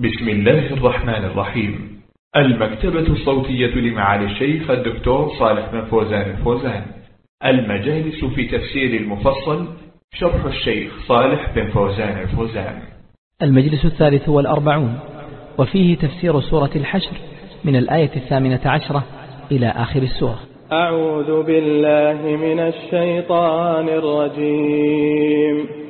بسم الله الرحمن الرحيم. المكتبة الصوتية لمعالي الشيخ الدكتور صالح بن فوزان الفوزان. المجالس في تفسير المفصل شرح الشيخ صالح بن فوزان الفوزان. المجلس الثالث والأربعون. وفيه تفسير سورة الحشر من الآية الثامنة عشرة إلى آخر السورة. أعوذ بالله من الشيطان الرجيم.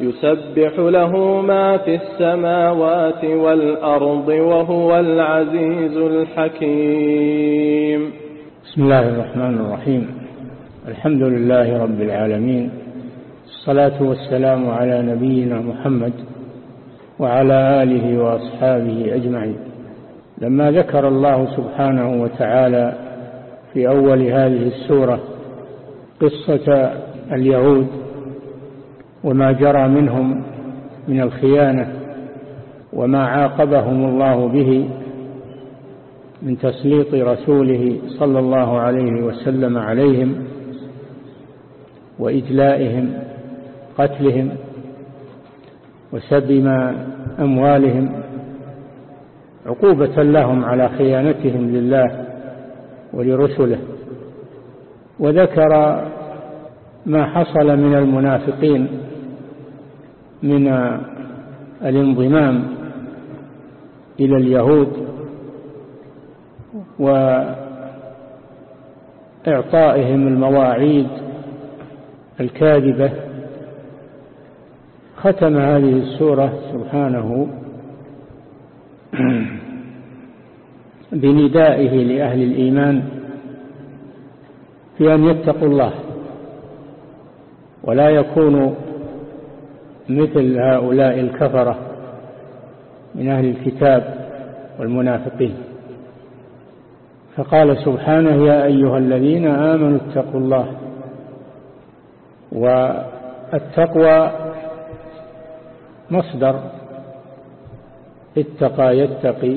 يسبح له ما في السماوات والأرض وهو العزيز الحكيم. بسم الله الرحمن الرحيم. الحمد لله رب العالمين. الصلاة والسلام على نبينا محمد وعلى آله وأصحابه أجمعين. لما ذكر الله سبحانه وتعالى في أول هذه السورة قصة اليهود وما جرى منهم من الخيانة وما عاقبهم الله به من تسليط رسوله صلى الله عليه وسلم عليهم وإجلائهم قتلهم وسبي أموالهم عقوبة لهم على خيانتهم لله ولرسله. وذكر ما حصل من المنافقين من الانضمام إلى اليهود وإعطائهم المواعيد الكاذبة ختم هذه السورة سبحانه بندائه لأهل الإيمان في أن يتقوا الله ولا يكونوا مثل هؤلاء الكفرة من أهل الكتاب والمنافقين. فقال سبحانه يا أيها الذين آمنوا اتقوا الله والتقوى مصدر اتقى يتقي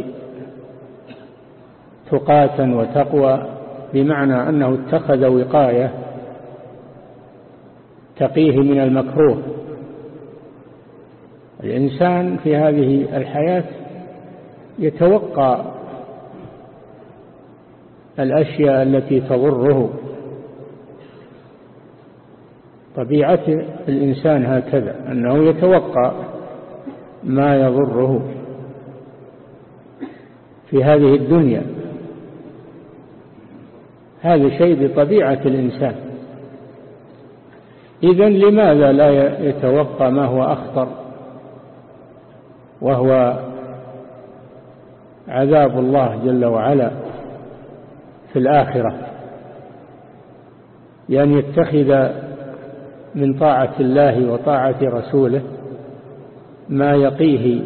تقاة وتقوى بمعنى أنه اتخذ وقاية تقيه من المكروه. الإنسان في هذه الحياة يتوقع الأشياء التي تضره. طبيعة الإنسان هكذا أنه يتوقع ما يضره في هذه الدنيا. هذا شيء بطبيعة الإنسان. إذا لماذا لا يتوقع ما هو أخطر؟ وهو عذاب الله جل وعلا في الآخرة. بأن يتخذ من طاعة الله وطاعة رسوله ما يقيه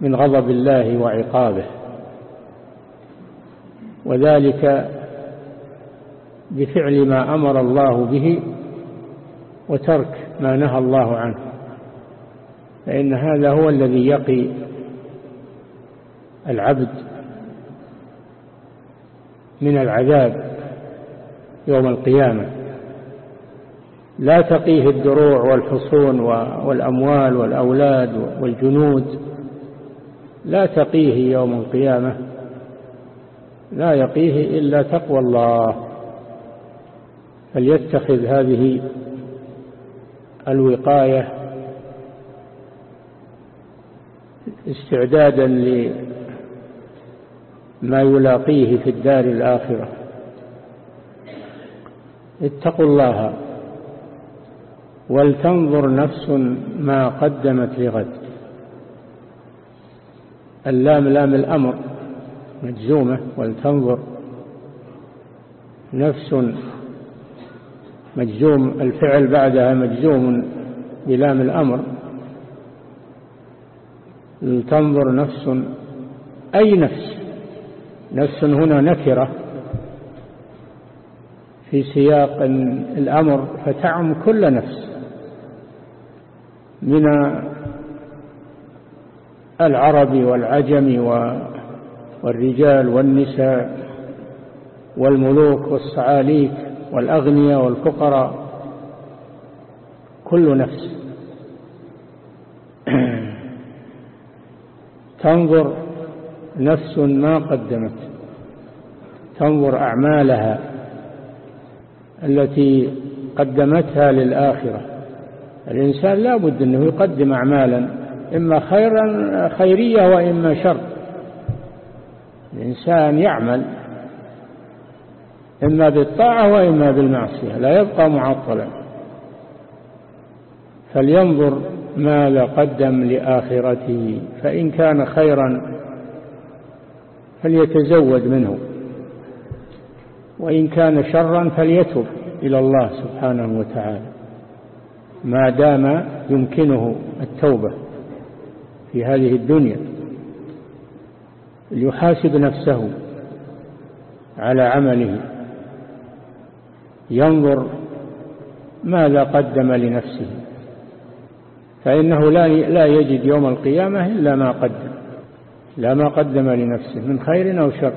من غضب الله وعقابه. وذلك بفعل ما أمر الله به وترك ما نهى الله عنه. فإن هذا هو الذي يقي العبد من العذاب يوم القيامة. لا تقيه الدروع والحصون والأموال والأولاد والجنود. لا تقيه يوم القيامة. لا يقيه إلا تقوى الله. فليتخذ هذه الوقاية استعدادا لما يلاقيه في الدار الآخرة. اتقوا الله ولتنظر نفس ما قدمت لغد. اللام لام الأمر مجزومة ولتنظر نفس مجزوم الفعل بعدها مجزوم بلام الأمر. لتنظر نفس أي نفس؟ نفس هنا نكرة في سياق الأمر فتعم كل نفس من العرب والعجم والرجال والنساء والملوك والصعاليك والأغنياء والفقراء كل نفس. تنظر نفس ما قدمت تنظر أعمالها التي قدمتها للآخرة. الإنسان لا بد أنه يقدم أعمالا إما خيرا خيرية وإما شر. الإنسان يعمل إما بالطاعة وإما بالمعصية لا يبقى معطلا. فلينظر ماذا قدم لآخرته فإن كان خيرا فليتزود منه وإن كان شرا فليتب إلى الله سبحانه وتعالى. ما دام يمكنه التوبة في هذه الدنيا. ليحاسب نفسه على عمله. ينظر ماذا قدم لنفسه. فإنه لا لا يجد يوم القيامة إلا ما قدم لا ما قدم لنفسه من خير أو شر.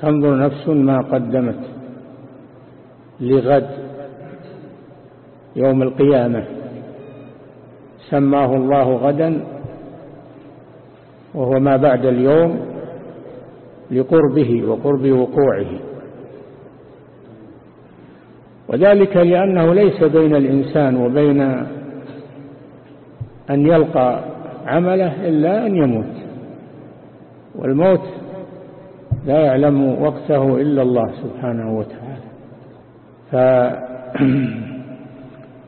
تنظر نفس ما قدمت لغد يوم القيامة. سماه الله غدا وهو ما بعد اليوم لقربه وقرب وقوعه. وذلك لأنه ليس بين الإنسان وبين أن يلقى عمله إلا أن يموت. والموت لا يعلم وقته إلا الله سبحانه وتعالى. ف...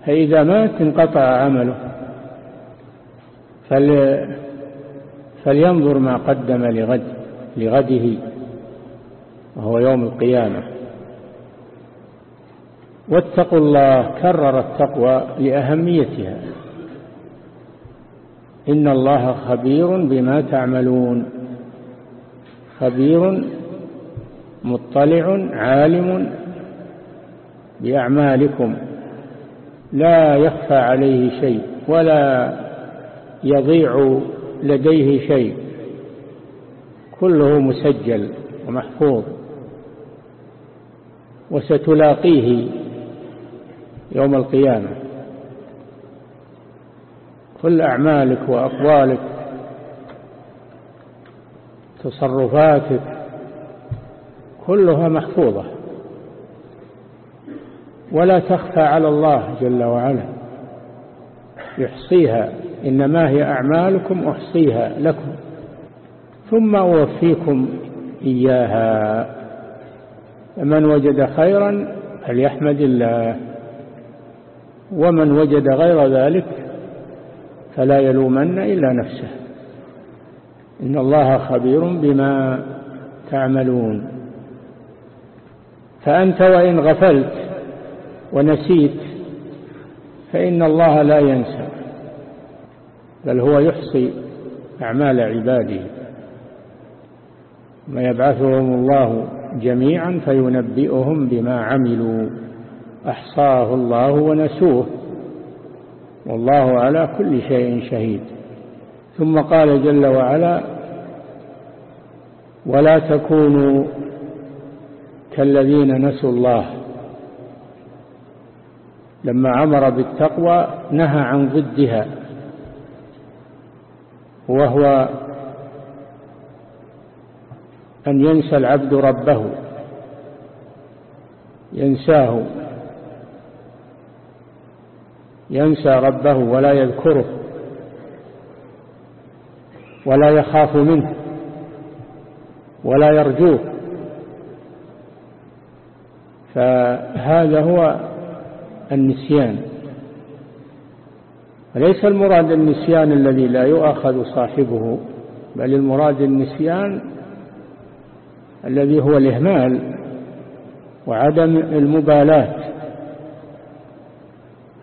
فإذا مات انقطع عمله. فل... فلينظر ما قدم لغد لغده وهو يوم القيامة. واتقوا الله كرر التقوى لأهميتها. إن الله خبير بما تعملون. خبير مطلع عالم بأعمالكم. لا يخفى عليه شيء ولا يضيع لديه شيء. كله مسجل ومحفوظ. وستلاقيه يوم القيامة. كل أعمالك وأقوالك تصرفاتك كلها محفوظة. ولا تخفى على الله جل وعلا. يحصيها إنما هي أعمالكم أحصيها لكم. ثم أوفيكم إياها. فمن وجد خيرا فليحمد الله. ومن وجد غير ذلك فلا يلومن إلا نفسه. إن الله خبير بما تعملون. فأنت وإن غفلت ونسيت فإن الله لا ينسى بل هو يحصي أعمال عباده. ما يبعثهم الله جميعا فينبئهم بما عملوا. أحصاه الله ونسوه. والله على كل شيء شهيد. ثم قال جل وعلا ولا تكونوا كالذين نسوا الله. لما أمر بالتقوى نهى عن ضدها وهو أن ينسى العبد ربه ينساه. ينسى ربه ولا يذكره ولا يخاف منه ولا يرجوه. فهذا هو النسيان. ليس المراد النسيان الذي لا يؤخذ صاحبه بل المراد النسيان الذي هو الإهمال وعدم المبالاة.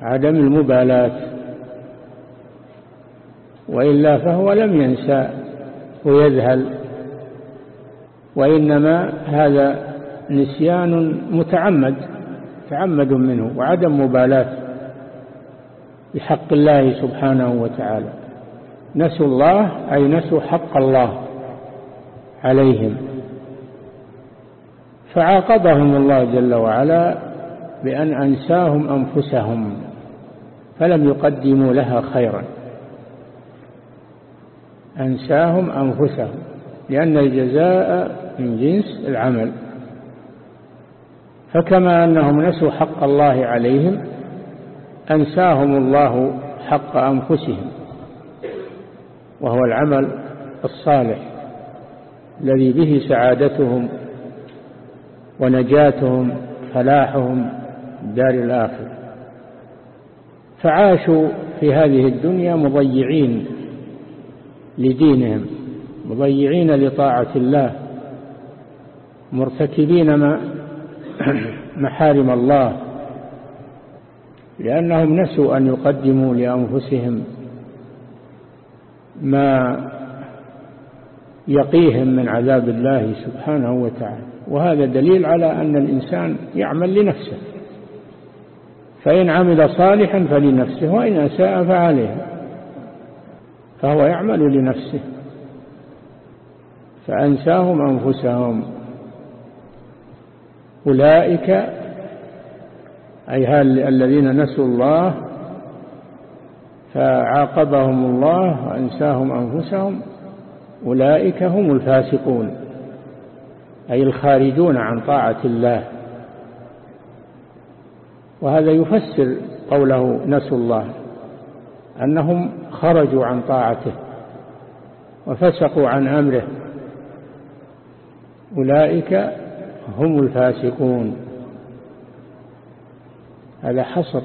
عدم المبالاة. وإلا فهو لم ينسى ويذهل. وإنما هذا نسيان متعمد تعمد منه وعدم مبالاة بحق الله سبحانه وتعالى. نسوا الله أي نسوا حق الله عليهم. فعاقبهم الله جل وعلا بأن أنساهم أنفسهم. فلم يقدموا لها خيرا. أنساهم أنفسهم لأن الجزاء من جنس العمل. فكما أنهم نسوا حق الله عليهم أنساهم الله حق أنفسهم وهو العمل الصالح الذي به سعادتهم ونجاتهم فلاحهم دار الآخر فعاشوا في هذه الدنيا مضيعين لدينهم مضيعين لطاعة الله مرتكبين محارم الله لأنهم نسوا أن يقدموا لأنفسهم ما يقيهم من عذاب الله سبحانه وتعالى. وهذا دليل على أن الإنسان يعمل لنفسه. فإن عمل صالحا فلنفسه وإن أساء فعليه فهو يعمل لنفسه. فأنساهم أنفسهم. أولئك أي الذين نسوا الله فعاقبهم الله وأنساهم أنفسهم أولئك هم الفاسقون أي الخارجون عن طاعة الله. وهذا يفسر قوله نسوا الله أنهم خرجوا عن طاعته وفسقوا عن أمره. أولئك هم الفاسقون. هذا حصر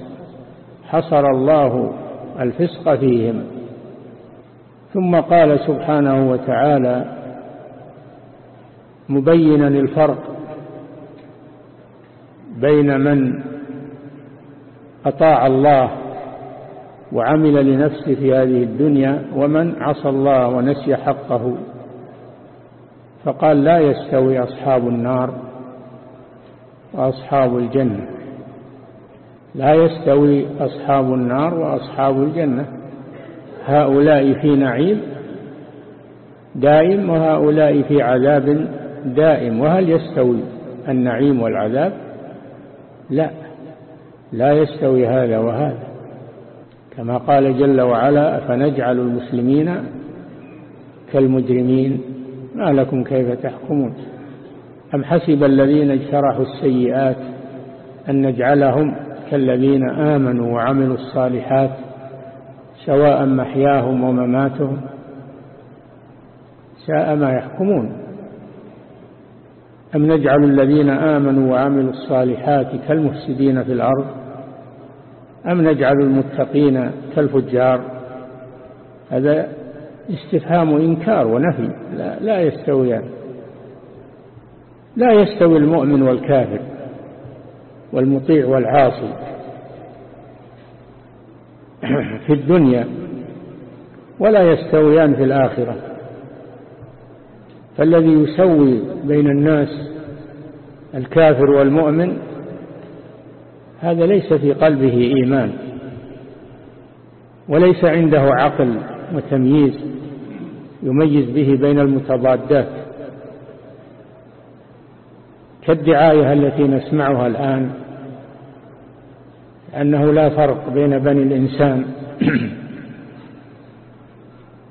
حصر الله الفسق فيهم. ثم قال سبحانه وتعالى مبينا الفرق بين من أطاع الله وعمل لنفسه في هذه الدنيا ومن عصى الله ونسي حقه فقال لا يستوي أصحاب النار وأصحاب الجنة. لا يستوي أصحاب النار وأصحاب الجنة. هؤلاء في نعيم دائم وهؤلاء في عذاب دائم. وهل يستوي النعيم والعذاب؟ لا. لا يستوي هذا وهذا. كما قال جل وعلا فنجعل المسلمين كالمجرمين؟ ما لكم كيف تحكمون؟ أم حسب الذين اجترحوا السيئات أن نجعلهم كالذين آمنوا وعملوا الصالحات سواء محياهم ومماتهم؟ ساء ما يحكمون. أم نجعل الذين آمنوا وعملوا الصالحات كالمفسدين في الأرض؟ أم نجعل المتقين كالفجار؟ هذا استفهام إنكار ونفي لا, لا يستويان لا يستوي المؤمن والكافر والمطيع والعاصي في الدنيا ولا يستويان في الآخرة. فالذي يسوي بين الناس الكافر والمؤمن هذا ليس في قلبه إيمان وليس عنده عقل وتمييز يميز به بين المتضادات. كالدعاية التي نسمعها الآن أنه لا فرق بين بني الإنسان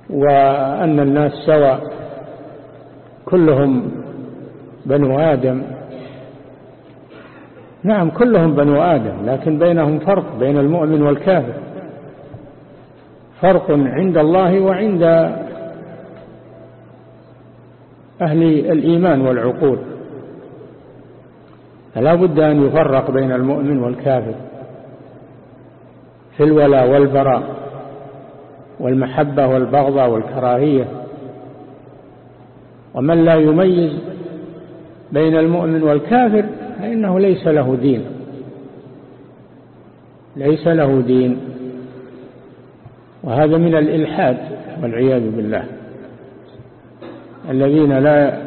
وأن الناس سواء كلهم بنو آدم نعم كلهم بنو آدم لكن بينهم فرق بين المؤمن والكافر. فرق عند الله وعند أهل الإيمان والعقول. فلا بد أن يفرق بين المؤمن والكافر في الولاء والبراء والمحبة والبغضة والكراهية. ومن لا يميز بين المؤمن والكافر فإنه ليس له دين. ليس له دين. وهذا من الإلحاد والعياذ بالله. الذين لا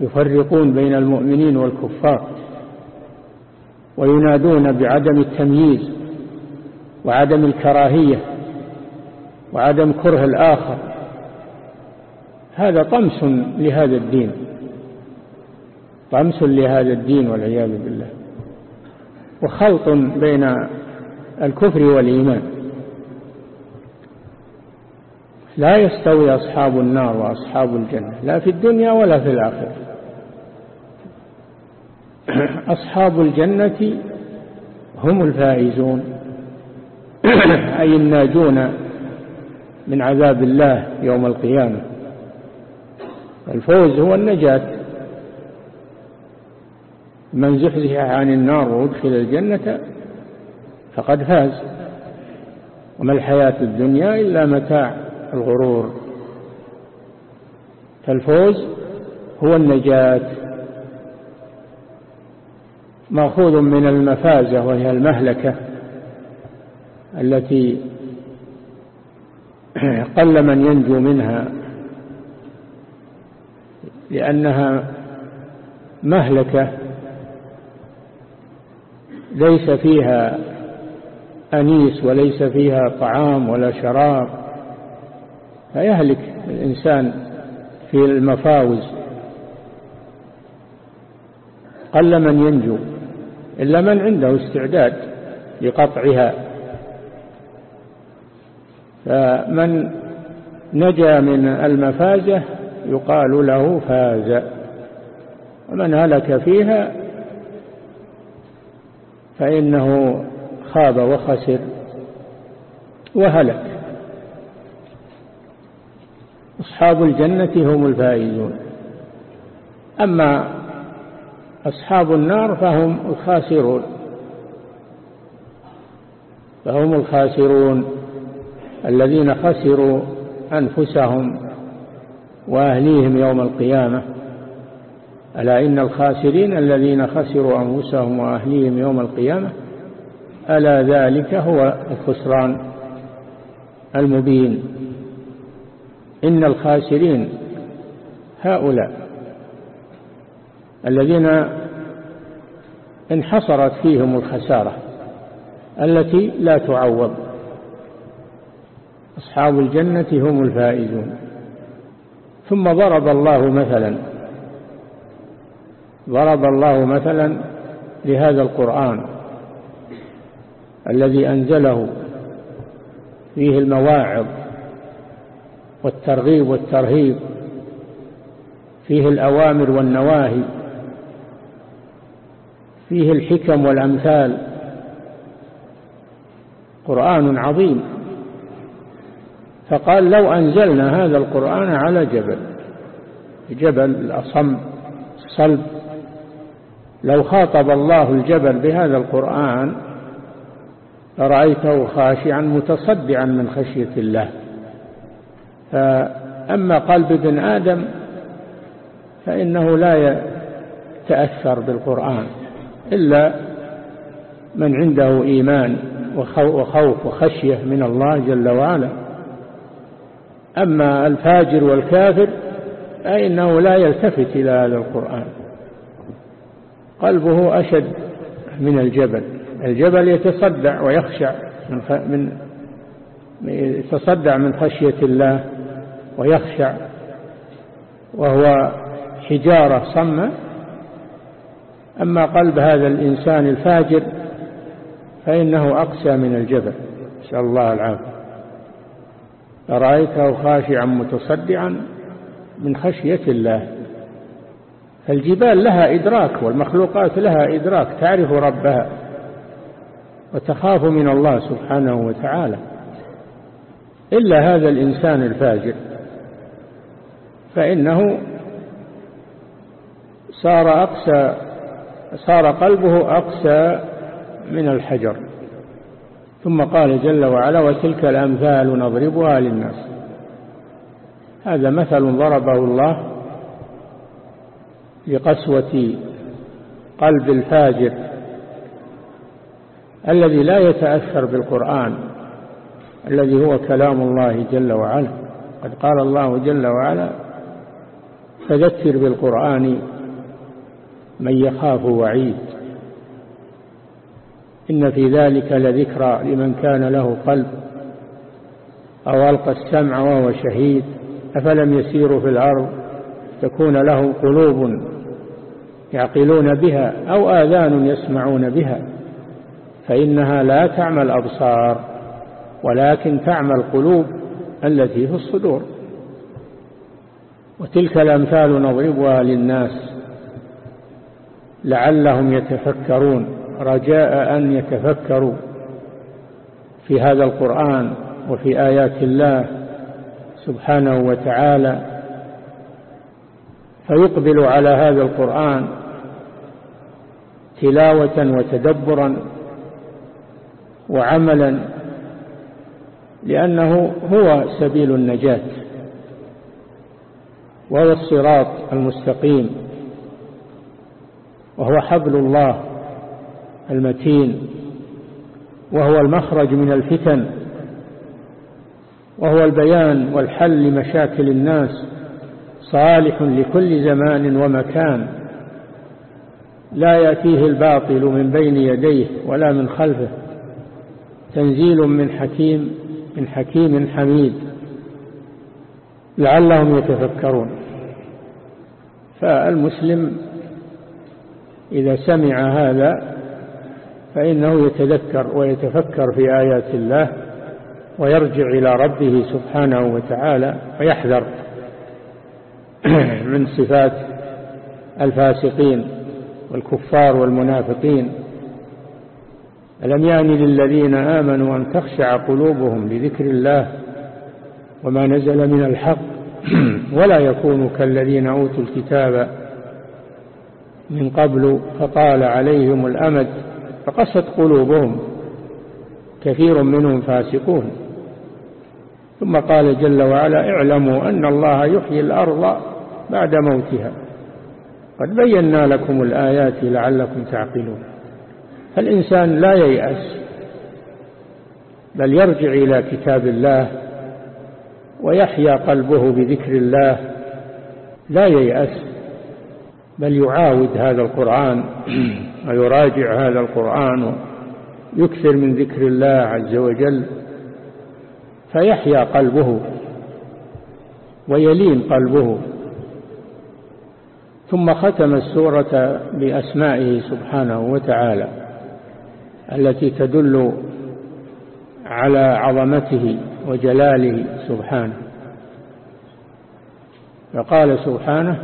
يفرقون بين المؤمنين والكفار وينادون بعدم التمييز وعدم الكراهية وعدم كره الآخر. هذا طمس لهذا الدين. طمس لهذا الدين والعياذ بالله. وخلط بين الكفر والإيمان. لا يستوي أصحاب النار وأصحاب الجنة لا في الدنيا ولا في الآخرة. أصحاب الجنة هم الفائزون أي الناجون من عذاب الله يوم القيامة. الفوز هو النجاة. من زحزح عن النار وادخل الجنة فقد فاز. وما الحياة الدنيا إلا متاع الغرور. فالفوز هو النجاة. مأخوذ من المفازة وهي المهلكة التي قل من ينجو منها لأنها مهلكة ليس فيها أنيس وليس فيها طعام ولا شراب فيهلك الإنسان في المفاوز. قل من ينجو إلا من عنده استعداد لقطعها. فمن نجا من المفازة يقال له فاز ومن هلك فيها فإنه خاب وخسر وهلك. أصحاب الجنة هم الفائزون. أما أصحاب النار فهم الخاسرون. فهم الخاسرون الذين خسروا أنفسهم وأهليهم يوم القيامة. ألا إن الخاسرين الذين خسروا أنفسهم وأهليهم يوم القيامة ألا ذلك هو الخسران المبين. إن الخاسرين هؤلاء الذين انحصرت فيهم الخسارة التي لا تعوض أصحاب الجنة هم الفائزون. ثم ضرب الله مثلا ضرب الله مثلا لهذا القرآن الذي أنزله فيه المواعظ والترغيب والترهيب فيه الأوامر والنواهي فيه الحكم والأمثال. قرآن عظيم. فقال لو أنزلنا هذا القرآن على جبل جبل الأصم الصلب لو خاطب الله الجبل بهذا القرآن لرأيته خاشعا متصدعا من خشية الله. فأما قلب ابن آدم فإنه لا يتأثر بالقرآن إلا من عنده إيمان وخوف وخشية من الله جل وعلا. أما الفاجر والكافر فإنه لا يلتفت إلى هذا القرآن. قلبه أشد من الجبل. الجبل يتصدع ويخشع من يتصدع من خشية الله ويخشع وهو حجارة صمة. أما قلب هذا الإنسان الفاجر فإنه أقسى من الجبل. نسأل الله العافية. فرأيته خاشعا متصدعا من خشية الله. فالجبال لها إدراك والمخلوقات لها إدراك تعرف ربها وتخاف من الله سبحانه وتعالى. إلا هذا الإنسان الفاجر فإنه صار أقسى صار قلبه أقسى من الحجر. ثم قال جل وعلا وتلك الأمثال نضربها للناس. هذا مثل ضربه الله لقسوة قلب الفاجر الذي لا يتأثر بالقرآن الذي هو كلام الله جل وعلا. قد قال الله جل وعلا فذكر بالقرآن من يخاف وعيد إن في ذلك لذكرى لمن كان له قلب أو ألقى السمع وهو شهيد أفلم يسيروا في الأرض تكون له قلوب يعقلون بها أو آذان يسمعون بها فإنها لا تعمى الأبصار ولكن تعمى القلوب التي في الصدور. وتلك الأمثال نضربها للناس لعلهم يتفكرون رجاء أن يتفكروا في هذا القرآن وفي آيات الله سبحانه وتعالى فيقبل على هذا القرآن تلاوة وتدبرا وعملا لأنه هو سبيل النجاة وهو الصراط المستقيم وهو حبل الله المتين وهو المخرج من الفتن وهو البيان والحل لمشاكل الناس صالح لكل زمان ومكان. لا يأتيه الباطل من بين يديه ولا من خلفه. تنزيل من حكيم من حكيم حميد. لعلهم يتفكرون. فالمسلم إذا سمع هذا فإنه يتذكر ويتفكر في آيات الله ويرجع إلى ربه سبحانه وتعالى ويحذر من صفات الفاسقين. والكفار والمنافقين ألم يان للذين آمنوا أن تخشع قلوبهم لذكر الله وما نزل من الحق؟ ولا يكونوا كالذين أوتوا الكتاب من قبل فطال عليهم الأمد فقست قلوبهم كثير منهم فاسقون. ثم قال جل وعلا اعلموا أن الله يحيي الأرض بعد موتها. قد بينا لكم الآيات لعلكم تعقلون. فالإنسان لا ييأس بل يرجع إلى كتاب الله ويحيا قلبه بذكر الله. لا ييأس بل يعاود هذا القرآن ويراجع هذا القرآن ويكثر من ذكر الله عز وجل. فيحيا قلبه ويلين قلبه. ثم ختم السورة بأسمائه سبحانه وتعالى التي تدل على عظمته وجلاله سبحانه. فقال سبحانه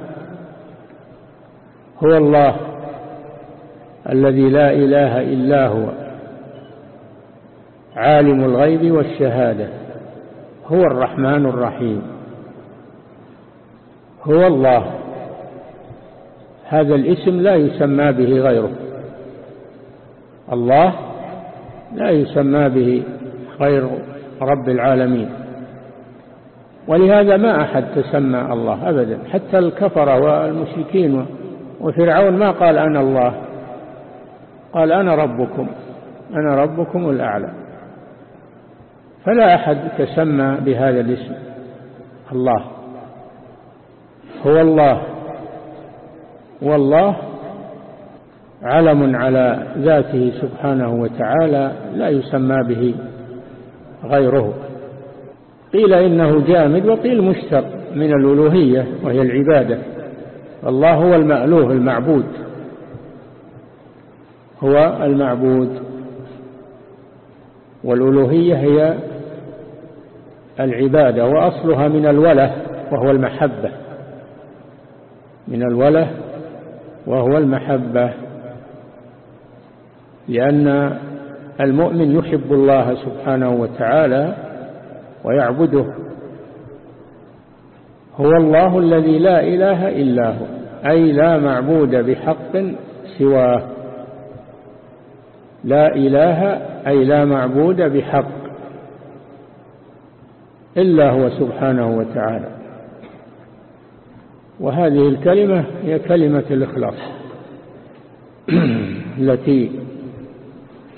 هو الله الذي لا إله إلا هو عالم الغيب والشهادة هو الرحمن الرحيم هو الله هذا الاسم لا يسمى به غيره. الله لا يسمى به غير رب العالمين. ولهذا ما أحد تسمى الله أبدا. حتى الكفر والمشركين وفرعون ما قال أنا الله. قال أنا ربكم. أنا ربكم الأعلى. فلا أحد تسمى بهذا الاسم. الله. هو الله. والله علم على ذاته سبحانه وتعالى لا يسمى به غيره. قيل إنه جامد وقيل مشتق من الألوهية وهي العبادة. الله هو المألوه المعبود. هو المعبود. والألوهية هي العبادة وأصلها من الولة وهو المحبة. من الولة وهو المحبة لأن المؤمن يحب الله سبحانه وتعالى ويعبده. هو الله الذي لا إله إلا هو أي لا معبود بحق سواه. لا إله أي لا معبود بحق إلا هو سبحانه وتعالى. وهذه الكلمة هي كلمة الإخلاص التي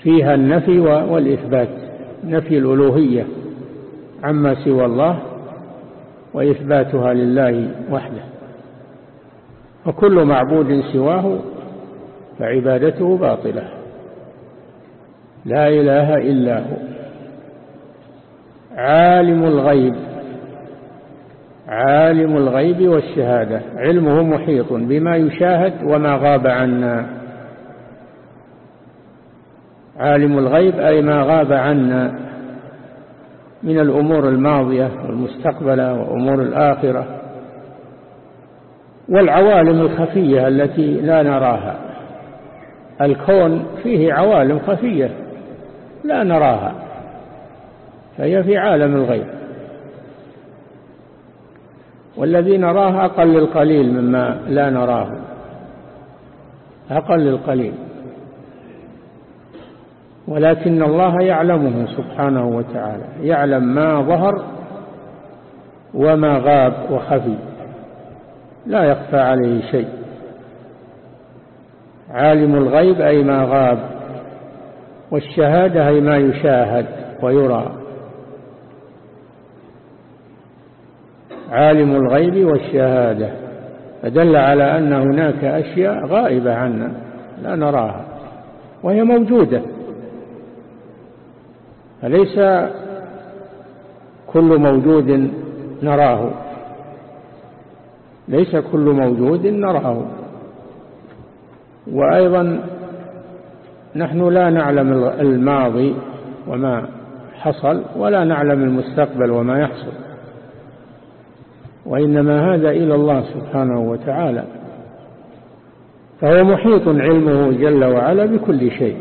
فيها النفي والإثبات نفي الألوهية عما سوى الله وإثباتها لله وحده. وكل معبود سواه فعبادته باطلة. لا إله إلا هو. عالم الغيب. عالم الغيب والشهادة. علمه محيط بما يشاهد وما غاب عنا. عالم الغيب أي ما غاب عنا من الأمور الماضية والمستقبلة وأمور الآخرة والعوالم الخفية التي لا نراها. الكون فيه عوالم خفية لا نراها فهي في عالم الغيب. والذي نراه أقل القليل مما لا نراه. أقل القليل ولكن الله يعلمه سبحانه وتعالى. يعلم ما ظهر وما غاب وخفي. لا يخفى عليه شيء. عالم الغيب أي ما غاب والشهادة أي ما يشاهد ويرى. عالم الغيب والشهادة. فدل على أن هناك أشياء غائبة عنا لا نراها وهي موجودة. فليس كل موجود نراه ليس كل موجود نراه. وأيضا نحن لا نعلم الماضي وما حصل ولا نعلم المستقبل وما يحصل. وإنما هذا إلى الله سبحانه وتعالى. فهو محيط علمه جل وعلا بكل شيء.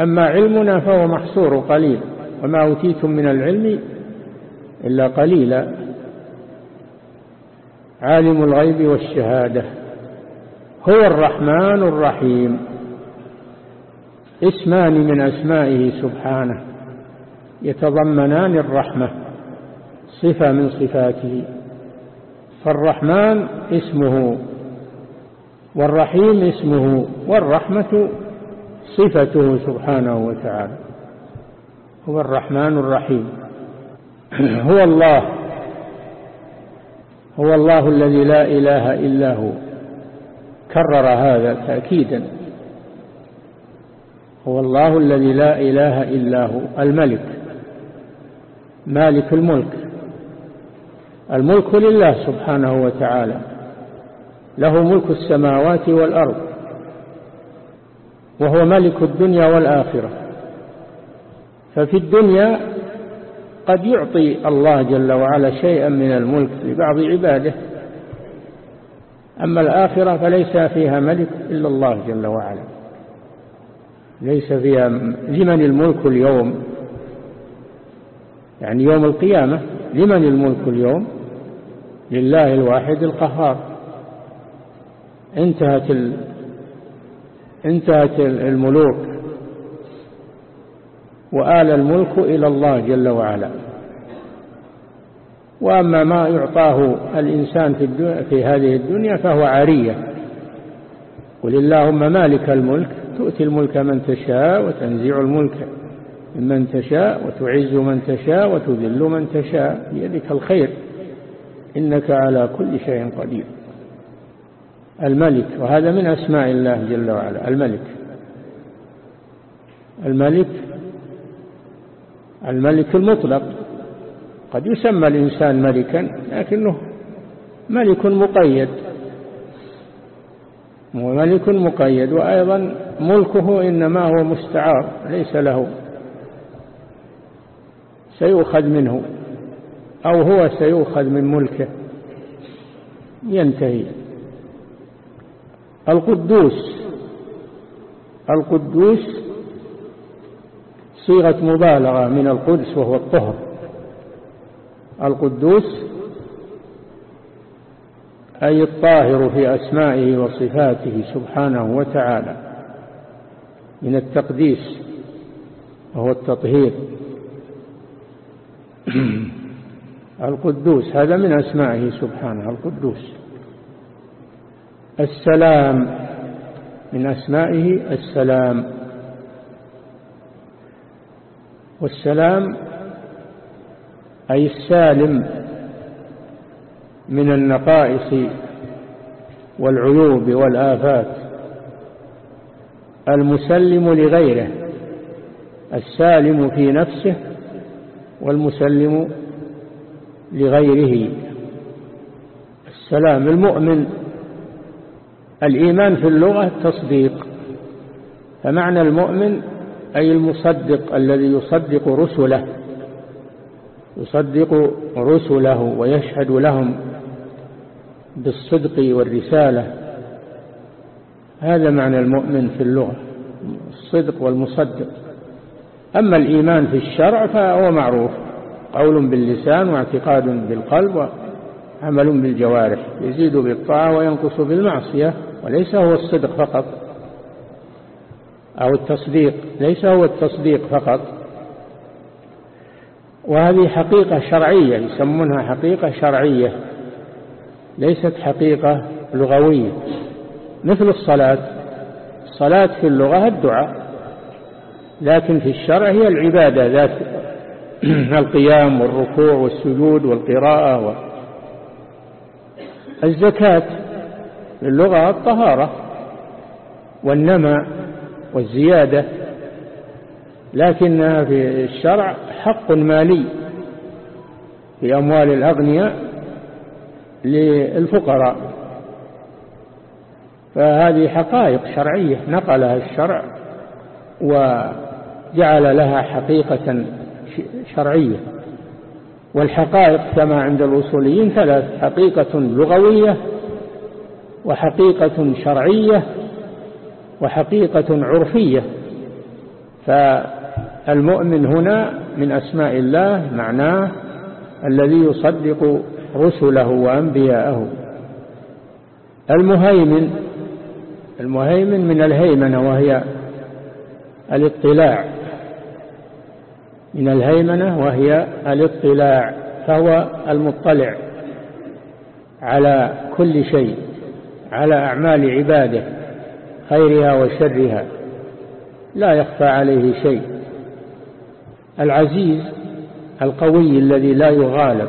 أما علمنا فهو محصور قليل وما أوتيتم من العلم إلا قليلا. عالم الغيب والشهادة. هو الرحمن الرحيم. اسمان من أسمائه سبحانه يتضمنان الرحمة. صفة من صفاته. فالرحمن اسمه والرحيم اسمه والرحمة صفته سبحانه وتعالى. هو الرحمن الرحيم. هو الله. هو الله الذي لا إله إلا هو. كرر هذا تأكيدا. هو الله الذي لا إله إلا هو. الملك. مالك الملك. الملك لله سبحانه وتعالى. له ملك السماوات والأرض وهو ملك الدنيا والآخرة. ففي الدنيا قد يعطي الله جل وعلا شيئا من الملك لبعض عباده. أما الآخرة فليس فيها ملك إلا الله جل وعلا. ليس فيها لمن الملك اليوم؟ يعني يوم القيامة لمن الملك اليوم؟ لله الواحد القهار. انتهت ال... انتهت الملوك. وآل الملك إلى الله جل وعلا. وأما ما يعطاه الإنسان في, الدنيا في هذه الدنيا فهو عارية قل اللهم مالك الملك تؤتي الملك من تشاء وتنزع الملك ممن تشاء وتعز من تشاء وتذل من تشاء. بيدك الخير. إنك على كل شيء قدير. الملك وهذا من أسماء الله جل وعلا الملك. الملك الملك المطلق. قد يسمى الإنسان ملكا لكنه ملك مقيد. ملك مقيد وأيضا ملكه إنما هو مستعار ليس له. سيؤخذ منه. أو هو سيؤخذ من ملكه. ينتهي. القدوس. القدوس صيغة مبالغة من القدس وهو الطهر. القدوس أي الطاهر في أسمائه وصفاته سبحانه وتعالى. من التقديس وهو التطهير. القدوس هذا من أسمائه سبحانه القدوس. السلام من أسمائه السلام. والسلام أي السالم من النقائص والعيوب والآفات. المسلم لغيره السالم في نفسه والمسلم لغيره. السلام المؤمن الإيمان في اللغة تصديق. فمعنى المؤمن أي المصدق الذي يصدق رسله يصدق رسله ويشهد لهم بالصدق والرسالة. هذا معنى المؤمن في اللغة الصدق والمصدق. أما الإيمان في الشرع فهو معروف. قول باللسان واعتقاد بالقلب وعمل بالجوارح يزيد بالطاعة وينقص بالمعصية وليس هو الصدق فقط. أو التصديق ليس هو التصديق فقط. وهذه حقيقة شرعية يسمونها حقيقة شرعية ليست حقيقة لغوية. مثل الصلاة الصلاة في اللغة الدعاء لكن في الشرع هي العبادة ذات القيام والركوع والسجود والقراءة و... الزكاة اللغة الطهارة والنمى والزيادة لكنها في الشرع حق مالي في أموال الأغنياء للفقراء. فهذه حقائق شرعية نقلها الشرع وجعل لها حقيقة شرعية. والحقائق كما عند الأصوليين ثلاث حقيقة لغوية وحقيقة شرعية وحقيقة عرفية. فالمؤمن هنا من أسماء الله معناه الذي يصدق رسله وأنبياءه. المهيمن المهيمن من الهيمنة وهي الاطلاع. من الهيمنة وهي الاطلاع فهو المطلع على كل شيء على أعمال عباده خيرها وشرها لا يخفى عليه شيء. العزيز القوي الذي لا يغالب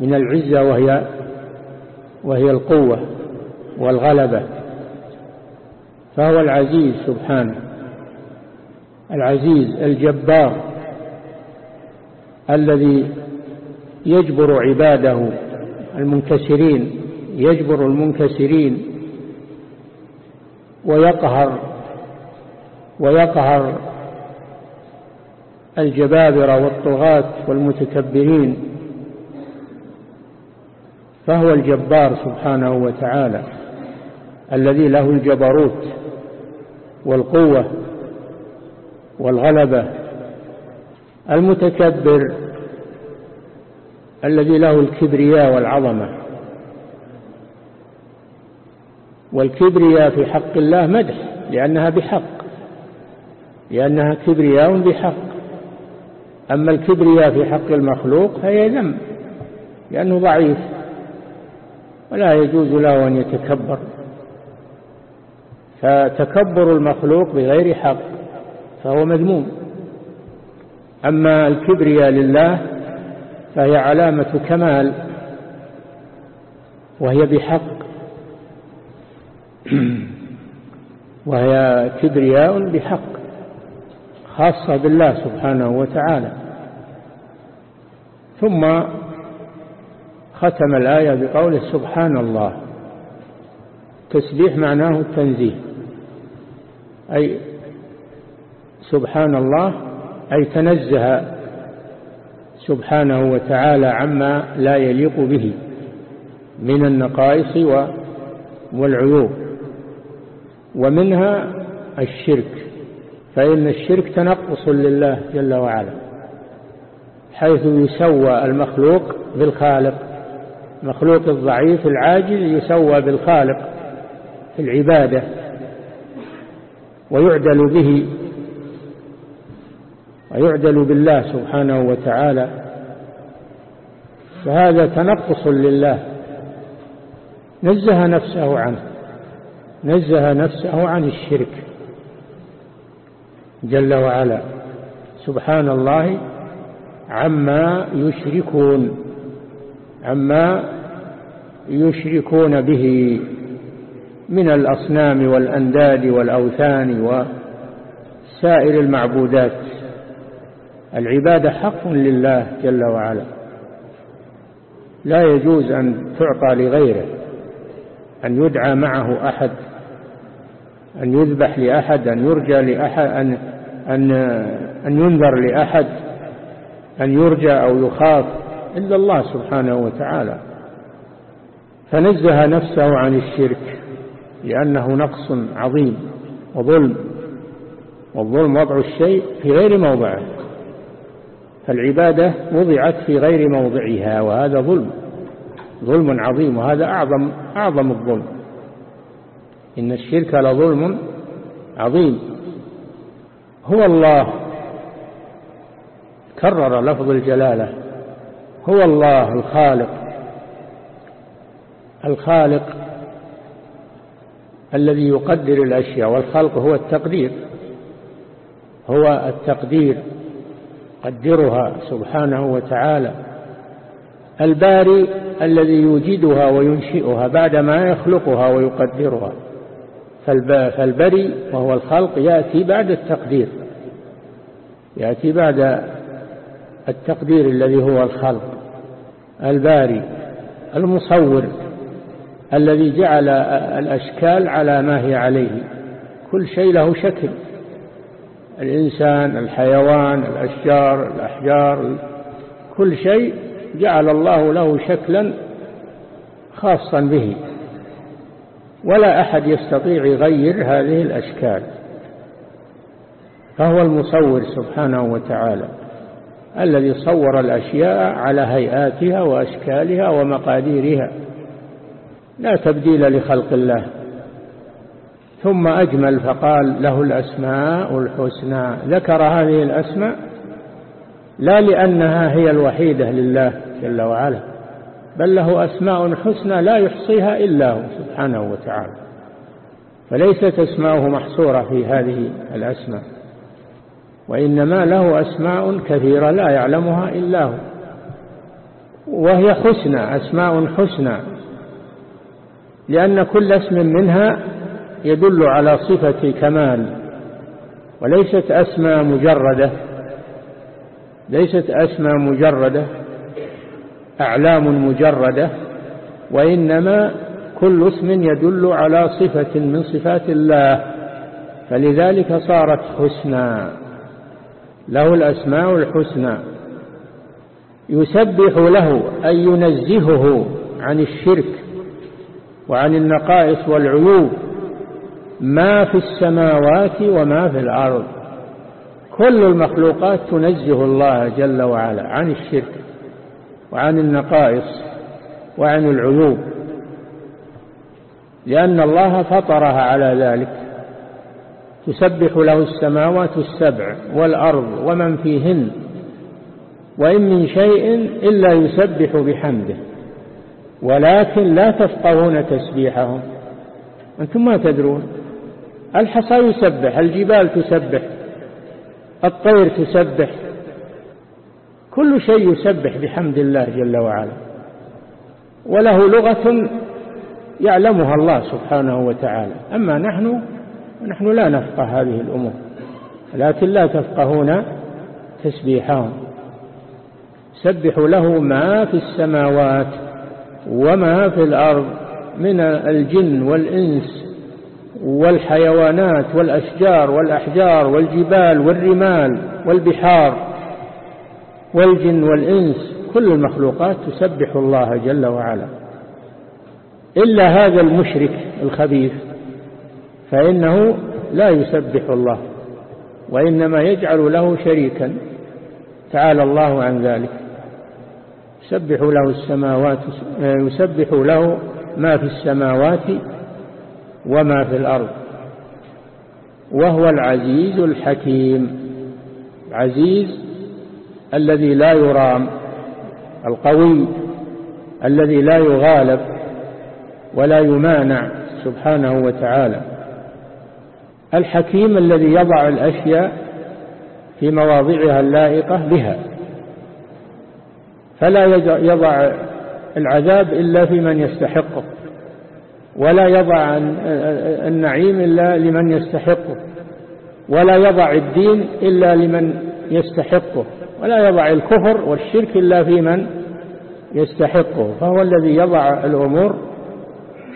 من العزة وهي وهي القوة والغلبة فهو العزيز سبحانه العزيز الجبار الذي يجبر عباده المنكسرين يجبر المنكسرين ويقهر ويقهر الجبابرة والطغاة والمتكبرين فهو الجبار سبحانه وتعالى الذي له الجبروت والقوة والغلبة المتكبر الذي له الكبرياء والعظمة. والكبرياء في حق الله مدح لأنها بحق لأنها كبرياء بحق. أما الكبرياء في حق المخلوق فهي ذنب لأنه ضعيف ولا يجوز له أن يتكبر. فتكبر المخلوق بغير حق فهو مذموم. أما الكبرياء لله فهي علامة كمال وهي بحق. وهي كبرياء بحق خاصة بالله سبحانه وتعالى. ثم ختم الآية بقوله سبحان الله. تسبيح معناه التنزيه أي سبحان الله أي تنزه سبحانه وتعالى عما لا يليق به من النقائص والعيوب. ومنها الشرك فإن الشرك تنقص لله جل وعلا حيث يسوى المخلوق بالخالق المخلوق الضعيف العاجز يسوى بالخالق في العبادة ويعدل به ويعدل بالله سبحانه وتعالى. فهذا تنقص لله. نزه نفسه عنه. نزه نفسه عن الشرك. جل وعلا. سبحان الله عما يشركون. عما يشركون به من الأصنام والأنداد والأوثان وسائر المعبودات. العبادة حق لله جل وعلا. لا يجوز أن تعطى لغيره أن يدعى معه أحد أن يذبح لأحد أن يرجى لأحد أن, أن, أن ينذر لأحد أن يرجى أو يخاف إلا الله سبحانه وتعالى. فنزه نفسه عن الشرك لأنه نقص عظيم وظلم والظلم وضع الشيء في غير موضعه. فالعبادة وضعت في غير موضعها وهذا ظلم ظلم عظيم وهذا أعظم أعظم الظلم. إن الشرك لظلم عظيم. هو الله. كرر لفظ الجلالة. هو الله الخالق. الخالق الذي يقدر الأشياء والخلق هو التقدير. هو التقدير. قدرها سبحانه وتعالى. الباري الذي يوجدها وينشئها بعدما يخلقها ويقدرها. فالبري وهو الخلق يأتي بعد التقدير. يأتي بعد التقدير الذي هو الخلق. الباري المصور الذي جعل الأشكال على ما هي عليه. كل شيء له شكل. الإنسان الحيوان الأشجار الأحجار كل شيء جعل الله له شكلا خاصا به. ولا أحد يستطيع يغير هذه الأشكال. فهو المصور سبحانه وتعالى الذي صور الأشياء على هيئاتها وأشكالها ومقاديرها. لا تبديل لخلق الله. ثم أجمل فقال له الأسماء الحسنى. ذكر هذه الأسماء لا لأنها هي الوحيدة لله جل وعلا بل له أسماء حسنى لا يحصيها إلا هو سبحانه وتعالى. فليست أسماؤه محصورة في هذه الأسماء وإنما له أسماء كثيرة لا يعلمها إلا هو. وهي حسنى أسماء حسنى لأن كل اسم منها يدل على صفة كمال وليست أسماء مجردة ليست أسماء مجردة أعلام مجردة وإنما كل اسم يدل على صفة من صفات الله فلذلك صارت حسنى له الأسماء الحسنى. يسبح له أن ينزهه عن الشرك وعن النقائص والعيوب. ما في السماوات وما في الأرض. كل المخلوقات تنزه الله جل وعلا عن الشرك وعن النقائص وعن العيوب لأن الله فطرها على ذلك. تسبح له السماوات السبع والأرض ومن فيهن وإن من شيء إلا يسبح بحمده. ولكن لا تفقهون تسبيحهم. أنتم ما تدرون. الحصى يسبح الجبال تسبح الطير تسبح كل شيء يسبح بحمد الله جل وعلا. وله لغة يعلمها الله سبحانه وتعالى. أما نحن نحن لا نفقه هذه الأمور لكن لا تفقهون تسبيحهم. سبحوا له ما في السماوات وما في الأرض من الجن والإنس والحيوانات والأشجار والأحجار والجبال والرمال والبحار والجن والإنس كل المخلوقات تسبح الله جل وعلا. إلا هذا المشرك الخبيث فإنه لا يسبح الله وإنما يجعل له شريكا. تعالى الله عن ذلك. يسبح له السماوات يسبح له ما في السماوات وما في الأرض وهو العزيز الحكيم عزيز الذي لا يرام القوي الذي لا يغالب ولا يمانع سبحانه وتعالى الحكيم الذي يضع الأشياء في مواضعها اللائقة بها فلا يضع العذاب إلا في من يستحقه. ولا يضع النعيم إلا لمن يستحقه ولا يضع الدين إلا لمن يستحقه ولا يضع الكفر والشرك إلا في من يستحقه فهو الذي يضع الأمور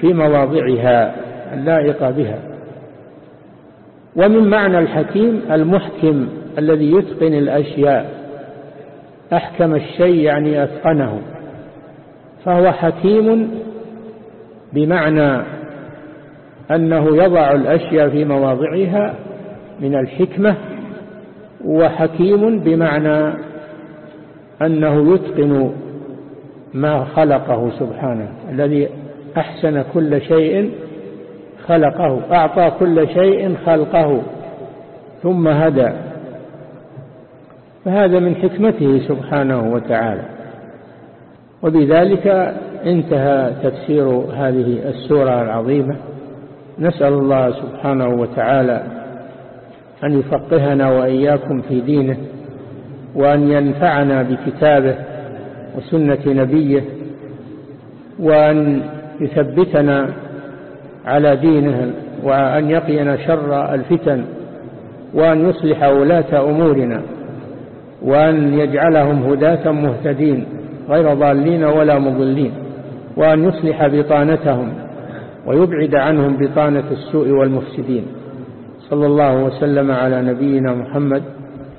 في مواضعها اللائقة بها. ومن معنى الحكيم المحكم الذي يتقن الأشياء أحكم الشيء يعني أتقنه فهو حكيم بمعنى أنه يضع الأشياء في مواضعها من الحكمة وحكيم بمعنى أنه يتقن ما خلقه سبحانه الذي أحسن كل شيء خلقه أعطى كل شيء خلقه ثم هدى. فهذا من حكمته سبحانه وتعالى. وبذلك انتهى تفسير هذه السورة العظيمة. نسأل الله سبحانه وتعالى أن يفقهنا وإياكم في دينه وأن ينفعنا بكتابه وسنة نبيه وأن يثبتنا على دينه وأن يقينا شر الفتن وأن يصلح ولاة أمورنا وأن يجعلهم هداة مهتدين غير ضالين ولا مضلين. وأن يصلح بطانتهم ويبعد عنهم بطانة السوء والمفسدين. صلى الله وسلم على نبينا محمد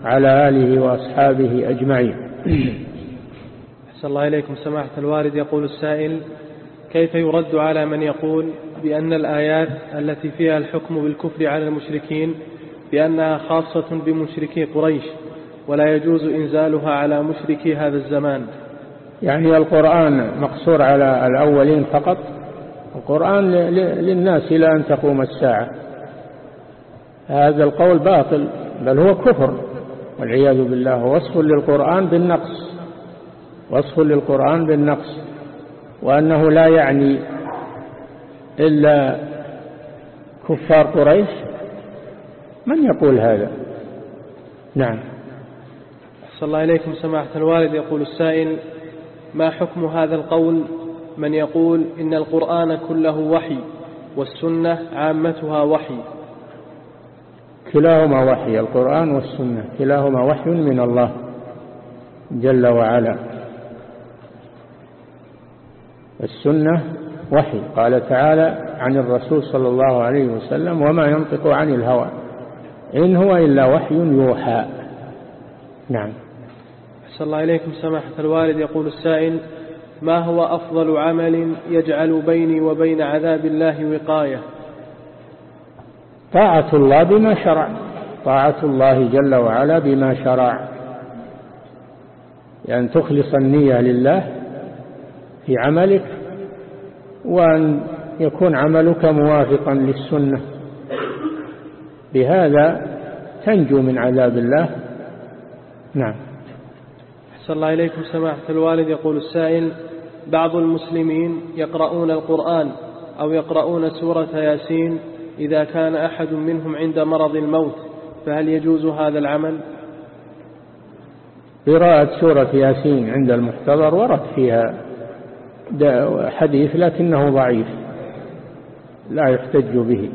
على آله وأصحابه أجمعين. أحسن الله إليكم. سماحة الوالد يقول السائل كيف يرد على من يقول بأن الآيات التي فيها الحكم بالكفر على المشركين بأنها خاصة بمشركي قريش ولا يجوز إنزالها على مشركي هذا الزمان؟ يعني القرآن مقصور على الأولين فقط القرآن للناس إلى أن تقوم الساعة. هذا القول باطل بل هو كفر والعياذ بالله. وصف للقرآن بالنقص وصف للقرآن بالنقص وأنه لا يعني إلا كفار قريش. من يقول هذا؟ نعم. أحسن الله إليكم سماحة الوالد. يقول السائل ما حكم هذا القول؟ من يقول إن القرآن كله وحي والسنة عامتها وحي. كلاهما وحي القرآن والسنة. كلاهما وحي من الله جل وعلا. السنة وحي. قال تعالى عن الرسول صلى الله عليه وسلم وما ينطق عن الهوى إن هو إلا وحي يوحى. نعم. أحسن الله إليكم سماحة الوالد. يقول السائل ما هو أفضل عمل يجعل بيني وبين عذاب الله وقاية؟ طاعة الله بما شرع. طاعة الله جل وعلا بما شرع. يعني تخلص النية لله في عملك وأن يكون عملك موافقا للسنة. بهذا تنجو من عذاب الله. نعم. أحسن الله إليكم سماحة الوالد. يقول السائل بعض المسلمين يقرؤون القرآن أو يقرؤون سورة ياسين إذا كان أحد منهم عند مرض الموت فهل يجوز هذا العمل؟ قراءة سورة ياسين عند المحتضر ورد فيها حديث لكنه ضعيف لا يحتج به.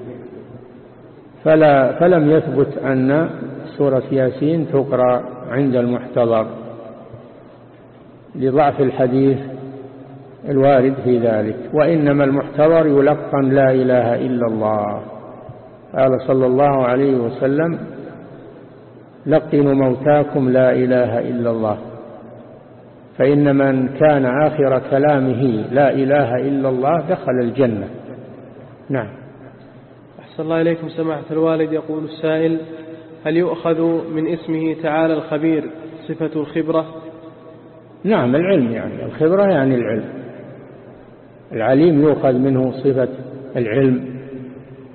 فلا فلم يثبت أن سورة ياسين تقرأ عند المحتضر. لضعف الحديث الوارد في ذلك. وإنما المحتضر يلقن لا إله إلا الله. قال صلى الله عليه وسلم لقنوا موتاكم لا إله إلا الله. فإن من كان آخر كلامه لا إله إلا الله دخل الجنة. نعم. أحسن الله إليكم. سماحة الوالد يقول السائل هل يؤخذ من اسمه تعالى الخبير صفة الخبرة؟ نعم العلم يعني الخبرة يعني العلم. العليم يؤخذ منه صفة العلم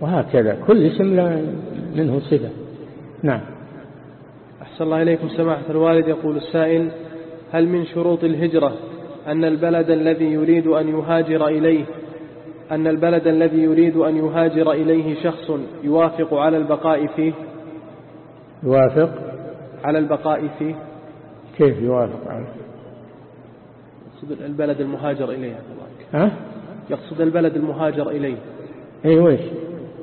وهكذا. كل اسم منه صفة. نعم. أحسن الله إليكم سماحة الوالد. يقول السائل هل من شروط الهجرة أن البلد الذي يريد أن يهاجر إليه أن البلد الذي يريد أن يهاجر إليه شخص يوافق على البقاء فيه؟ يوافق. على البقاء فيه. كيف يوافق على يقصد البلد المهاجر إليه. ها؟ يقصد البلد المهاجر إليه. أي ويش؟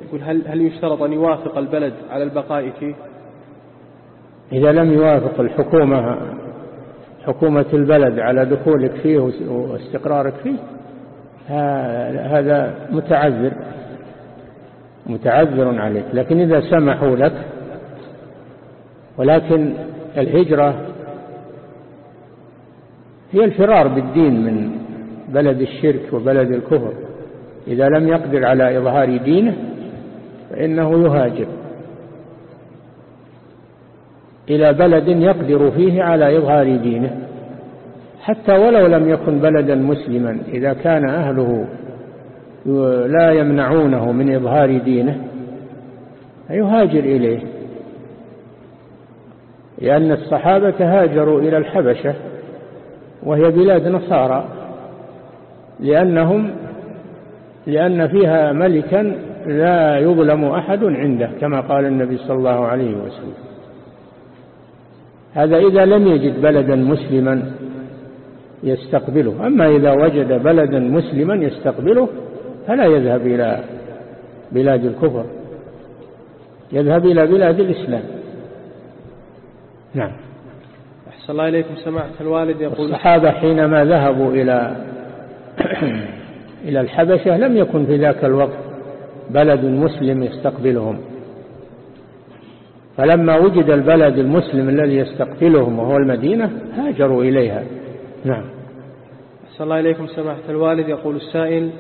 يقول هل, هل يشترط أن يوافق البلد على البقاء فيه؟ إذا لم يوافق الحكومة حكومة البلد على دخولك فيه واستقرارك فيه هذا متعذر. متعذر عليك. لكن إذا سمحوا لك ولكن الهجرة هي الفرار بالدين من بلد الشرك وبلد الكفر. إذا لم يقدر على إظهار دينه فإنه يهاجر إلى بلد يقدر فيه على إظهار دينه. حتى ولو لم يكن بلدا مسلما إذا كان أهله لا يمنعونه من إظهار دينه يهاجر إليه لأن الصحابة هاجروا إلى الحبشة. وهي بلاد نصارى لأنهم لأن فيها ملكا لا يظلم أحد عنده كما قال النبي صلى الله عليه وسلم. هذا إذا لم يجد بلدا مسلما يستقبله. أما إذا وجد بلدا مسلما يستقبله فلا يذهب إلى بلاد الكفر. يذهب إلى بلاد الإسلام. نعم. أحسن الله إليكم سماحة الوالد يقول الصحابة حينما ذهبوا إلى إلى الحبشة لم يكن في ذاك الوقت بلد مسلم يستقبلهم. فلما وجد البلد المسلم الذي يستقبلهم وهو المدينة هاجروا إليها. نعم. أحسن الله إليكم سماحة الوالد يقول السائل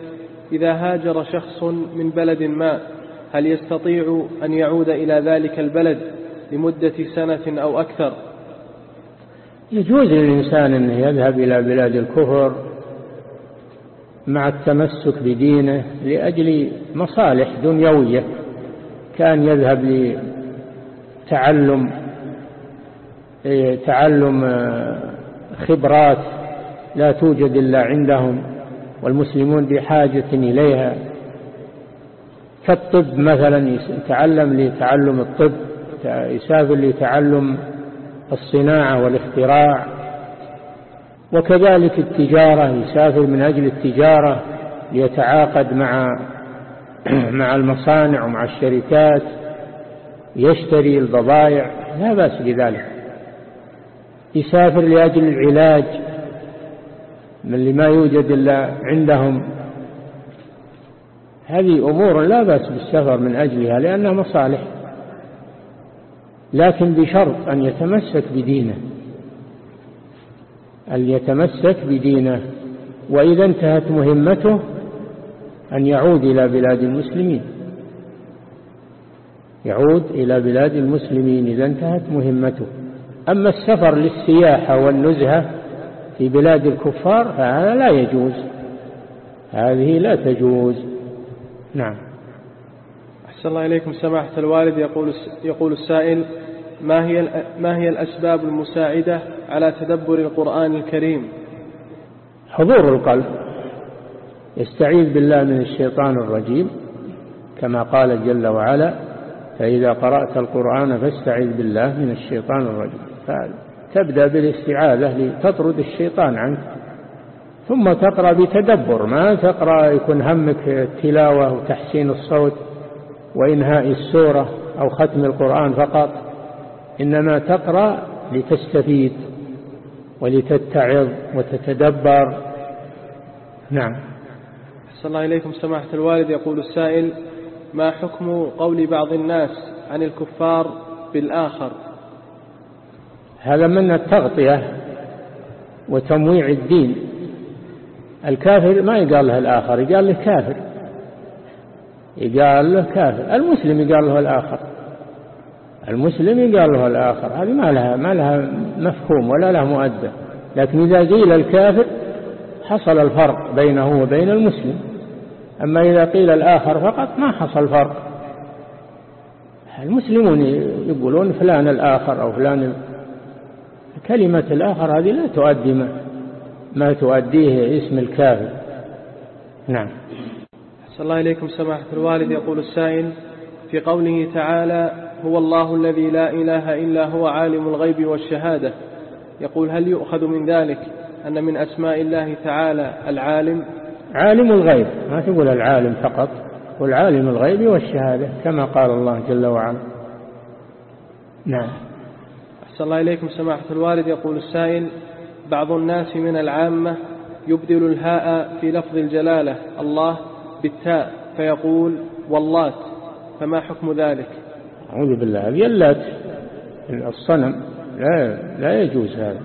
إذا هاجر شخص من بلد ما هل يستطيع أن يعود إلى ذلك البلد لمدة سنة أو أكثر؟ يجوز للإنسان أن يذهب إلى بلاد الكفر مع التمسك بدينه لأجل مصالح دنيوية كان يذهب لتعلم تعلم خبرات لا توجد إلا عندهم والمسلمون بحاجة إليها. كالطب مثلا يتعلم لتعلم الطب يسافر لتعلم الصناعة والاختراع وكذلك التجارة يسافر من أجل التجارة ليتعاقد مع مع المصانع ومع الشركات يشتري البضائع لا بأس بذلك. يسافر لأجل العلاج من اللي ما يوجد إلا عندهم. هذه أمور لا بأس بالسفر من أجلها لأنها مصالح. لكن بشرط أن يتمسك بدينه أن يتمسك بدينه. وإذا انتهت مهمته أن يعود إلى بلاد المسلمين. يعود إلى بلاد المسلمين إذا انتهت مهمته. أما السفر للسياحة والنزهة في بلاد الكفار فهذا لا يجوز. هذه لا تجوز. نعم. أحسن الله إليكم سماحة الوالد يقول يقول السائل ما هي ما هي الأسباب المساعدة على تدبر القرآن الكريم؟ حضور القلب. يستعيذ بالله من الشيطان الرجيم. كما قال جل وعلا فإذا قرأت القرآن فاستعذ بالله من الشيطان الرجيم. فتبدأ بالاستعاذة لتطرد الشيطان عنك. ثم تقرأ بتدبر. ما تقرأ يكون همك التلاوة وتحسين الصوت. وإنهاء السورة أو ختم القرآن فقط إنما تقرأ لتستفيد ولتتعظ وتتدبر. نعم. صلى الله إليكم سماحة الوالد. يقول السائل ما حكم قول بعض الناس عن الكفار بالآخر؟ هذا من التغطية وتمويع الدين. الكافر ما يقال له الآخر يقال له كافر. يقال له كافر. المسلم يقال له الآخر. المسلم يقال له الآخر. هذه ما لها, ما لها مفهوم ولا لها مؤدى. لكن إذا قيل الكافر حصل الفرق بينه وبين المسلم. أما إذا قيل الآخر فقط ما حصل فرق. المسلمون يقولون فلان الآخر أو فلان كلمة الآخر هذه لا تؤدي ما, ما تؤديه اسم الكافر. نعم. صلى الله إليكم سماحة الوالد. يقول السائل في قوله تعالى هو الله الذي لا إله إلا هو عالم الغيب والشهادة. يقول هل يؤخذ من ذلك أن من أسماء الله تعالى العالم؟ عالم الغيب. ما تقول العالم فقط قل عالم الغيب والشهادة كما قال الله جل وعلا. نعم. أحسن الله إليكم سماحة الوالد. يقول السائل بعض الناس من العامة يبدل الهاء في لفظ الجلالة الله بالتاء فيقول واللات فما حكم ذلك؟ أعوذ بالله هذه اللات الصنم لا, لا يجوز هذا.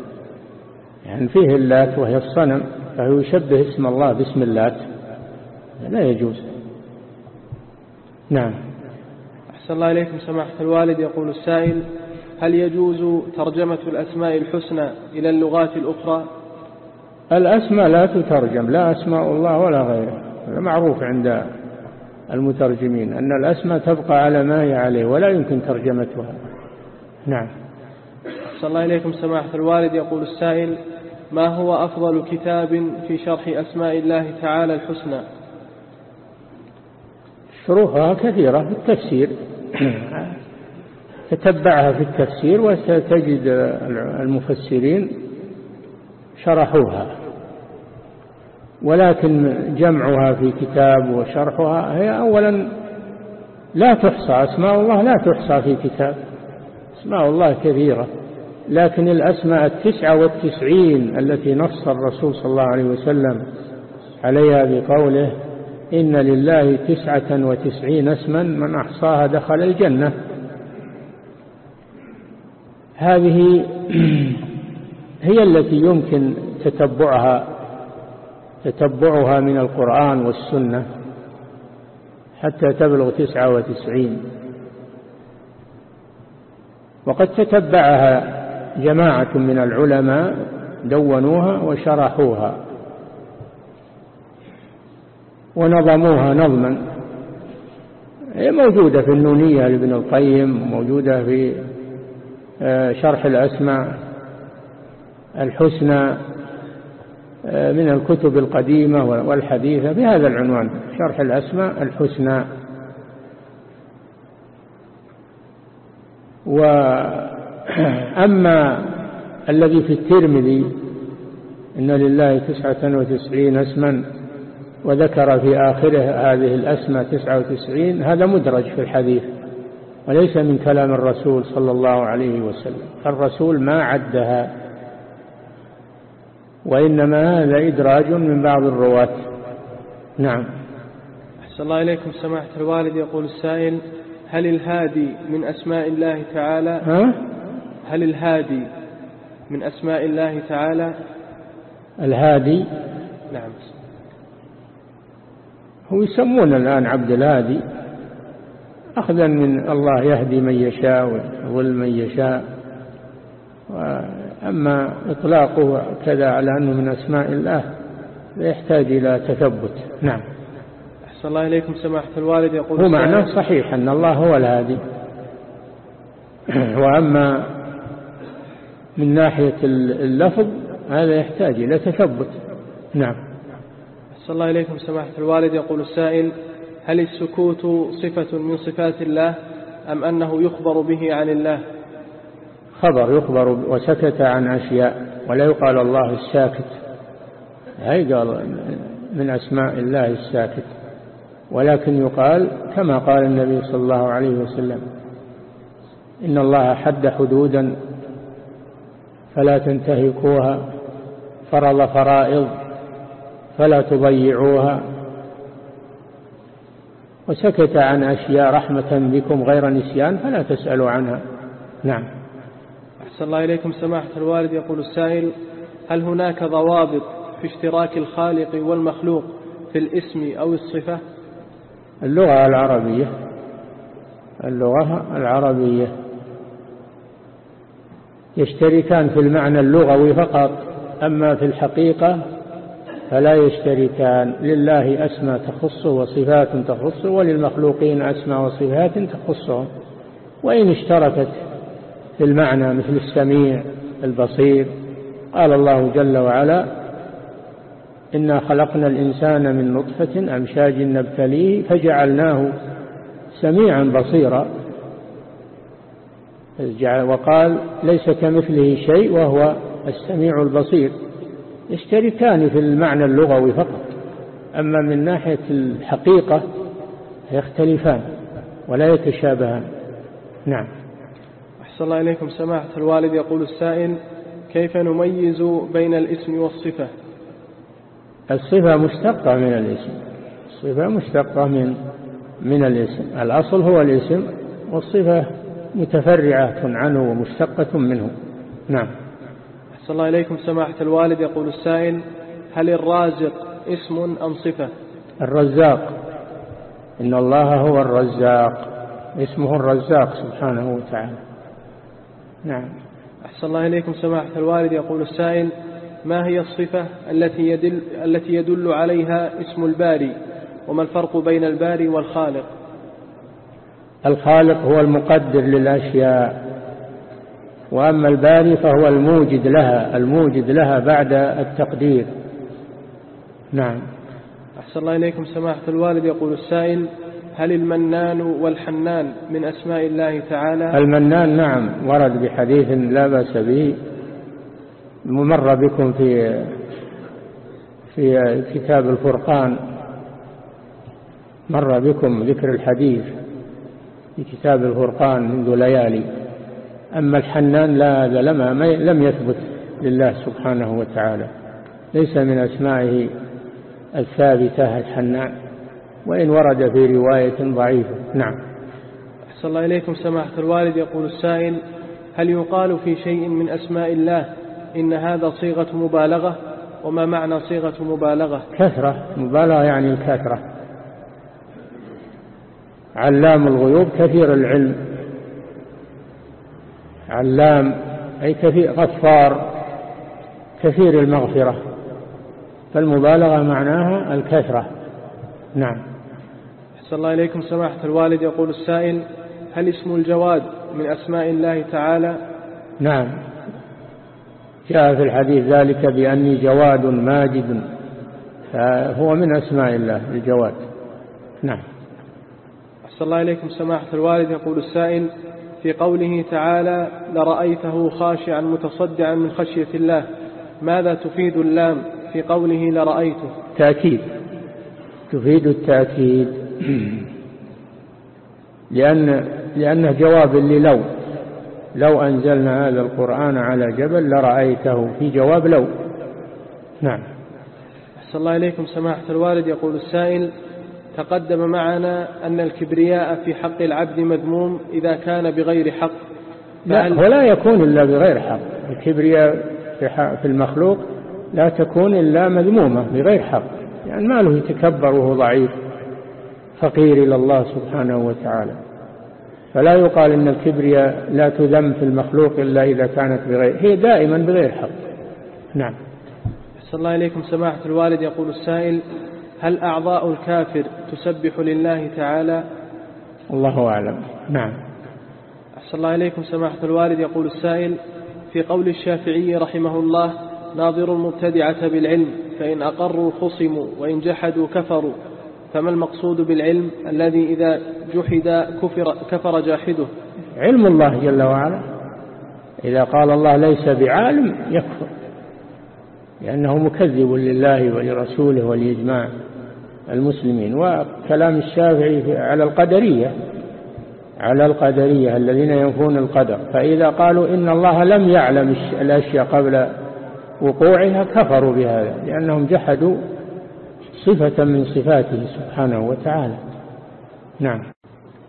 يعني فيه اللات وهي الصنم فهو يشبه اسم الله باسم اللات لا يجوز. نعم. أحسن الله إليكم سماحة الوالد. يقول السائل هل يجوز ترجمة الأسماء الحسنى إلى اللغات الأخرى؟ الأسماء لا تترجم لا أسماء الله ولا غيره هذا معروف عند المترجمين أن الأسماء تبقى على ما هي عليه ولا يمكن ترجمتها. نعم. صلى الله إليكم سماحة الوالد. يقول السائل ما هو أفضل كتاب في شرح أسماء الله تعالى الحسنى؟ شروحها كثيرة في التفسير. تتبعها في التفسير وستجد المفسرين شرحوها. ولكن جمعها في كتاب وشرحها هي أولا لا تحصى أسماء الله لا تحصى في كتاب أسماء الله كثيرة لكن الأسماء التسعة والتسعين التي نص الرسول صلى الله عليه وسلم عليها بقوله إن لله تسعة وتسعين اسما من أحصاها دخل الجنة. هذه هي التي يمكن تتبعها تتبعها من القرآن والسنة حتى تبلغ تسعة وتسعين. وقد تتبعها جماعة من العلماء دونوها وشرحوها ونظموها نظما. هي موجودة في النونية لابن القيم موجودة في آه، شرح الأسماء الحسنى من الكتب القديمة والحديثة بهذا العنوان شرح الأسماء الحسنى. و أما الذي في الترمذي إن لله تسعة وتسعين اسما وذكر في آخره هذه الأسماء تسعة وتسعين هذا مدرج في الحديث وليس من كلام الرسول صلى الله عليه وسلم الرسول ما عدها. وإنما هذا إدراج من بعض الرواة. نعم. أحسن الله إليكم. سماحة الوالد يقول السائل هل الهادي من أسماء الله تعالى؟ ها؟ هل الهادي من أسماء الله تعالى؟ الهادي؟ نعم. هو يسمون الآن عبد الهادي. أخذا من الله يهدي من يشاء ويضل من يشاء. أما إطلاقه كذا على أنه من أسماء الله يحتاج إلى تثبت. نعم. أحسن الله إليكم سماحة الوالد. يقول هو معناه صحيح أن الله هو الهادي. وأما من ناحية اللفظ هذا يحتاج إلى تثبت. نعم. صلى الله إليكم سماحة الوالد. يقول السائل هل السكوت صفة من صفات الله أم أنه يخبر به عن الله؟ خبر يخبر وسكت عن أشياء ولا يقال الله الساكت. هاي قال من أسماء الله الساكت. ولكن يقال كما قال النبي صلى الله عليه وسلم إن الله حد حدودا فلا تنتهكوها فرض فرائض فلا تضيعوها. وسكت عن أشياء رحمة بكم غير نسيان فلا تسألوا عنها. نعم. أحسن الله إليكم سماحة الوالد. يقول السائل هل هناك ضوابط في اشتراك الخالق والمخلوق في الاسم أو الصفة؟ اللغة العربية. اللغة العربية. يشتركان في المعنى اللغوي فقط أما في الحقيقة فلا يشتركان. لله أسمى تخصه وصفات تخصه وللمخلوقين أسمى وصفات تخصهم. وإن اشتركت في المعنى مثل السميع البصير. قال الله جل وعلا إنا خلقنا الإنسان من نطفة أمشاج نبتليه فجعلناه سميعا بصيرا. وقال ليس كمثله شيء وهو السميع البصير. يشتركان في المعنى اللغوي فقط أما من ناحية الحقيقة يختلفان ولا يتشابهان. نعم. أحسن الله إليكم سماحة الوالد يقول السائل كيف نميز بين الاسم والصفة؟ الصفة مشتقة من الاسم. الصفة مشتقة من من الاسم. الأصل هو الاسم والصفة متفرعة عنه ومشتقة منه. نعم. أحسن الله إليكم سماحة الوالد يقول السائل هل الرازق اسم أم صفة؟ الرزاق. إن الله هو الرزاق. اسمه الرزاق سبحانه وتعالى. نعم. أحسن الله إليكم سماحة الوالد. يقول السائل ما هي الصفة التي يدل, التي يدل عليها اسم الباري؟ وما الفرق بين الباري والخالق؟ الخالق هو المقدر للأشياء وأما الباري فهو الموجد لها الموجد لها بعد التقدير. نعم. أحسن الله إليكم سماحة الوالد. يقول السائل هل المنان والحنان من أسماء الله تعالى؟ المنان نعم ورد بحديث لا بأس به ممر بكم في في كتاب الفرقان مر بكم ذكر الحديث في كتاب الفرقان منذ ليالي. أما الحنان لا هذا لما لم يثبت لله سبحانه وتعالى ليس من أسمائه الثابتة الحنان. وإن ورد في رواية ضعيفة. نعم. أحسن الله إليكم سماحة الوالد. يقول السائل هل يقال في شيء من أسماء الله إن هذا صيغة مبالغة؟ وما معنى صيغة مبالغة؟ كثرة. مبالغة يعني الكثرة. علام الغيوب كثير العلم. علام أي كثير غفار كثير المغفرة. فالمبالغة معناها الكثرة. نعم. أحسن الله إليكم سماحة الوالد. يقول السائل هل اسم الجواد من أسماء الله تعالى؟ نعم. جاء في الحديث ذلك بأني جواد ماجد. فهو من أسماء الله الجواد. نعم. أحسن الله إليكم سماحة الوالد. يقول السائل في قوله تعالى لرأيته خاشعا متصدعا من خشية الله ماذا تفيد اللام في قوله لرأيته؟ تأكيد. تفيد التأكيد. لأن لأنه جواب للو لو أنزلنا هذا القرآن على جبل لرأيته في جواب لو. نعم. أحسن الله إليكم. سماحة الوالد يقول السائل تقدم معنا أن الكبرياء في حق العبد مذموم إذا كان بغير حق. لا ولا يكون إلا بغير حق. الكبرياء في المخلوق لا تكون إلا مذمومة بغير حق. يعني ما له يتكبر وهو ضعيف. فقير إلى الله سبحانه وتعالى. فلا يقال إن الكبرياء لا تذم في المخلوق إلا إذا كانت بغير هي دائما بغير حق. نعم. أحسن الله إليكم سماحة الوالد. يقول السائل هل أعضاء الكافر تسبح لله تعالى؟ الله أعلم. نعم. أحسن الله إليكم سماحة الوالد. يقول السائل في قول الشافعي رحمه الله ناظر المبتدعة بالعلم فإن أقروا خصموا وإن جحدوا كفروا. فما المقصود بالعلم الذي إذا جحد كفر, كفر جاحده؟ علم الله جل وعلا. إذا قال الله ليس بعالم يكفر لأنه مكذب لله ولرسوله ولإجماع المسلمين. وكلام الشافعي على القدرية على القدرية الذين ينفون القدر. فإذا قالوا إن الله لم يعلم الأشياء قبل وقوعها كفروا بهذا لأنهم جحدوا صفة من صفاته سبحانه وتعالى. نعم.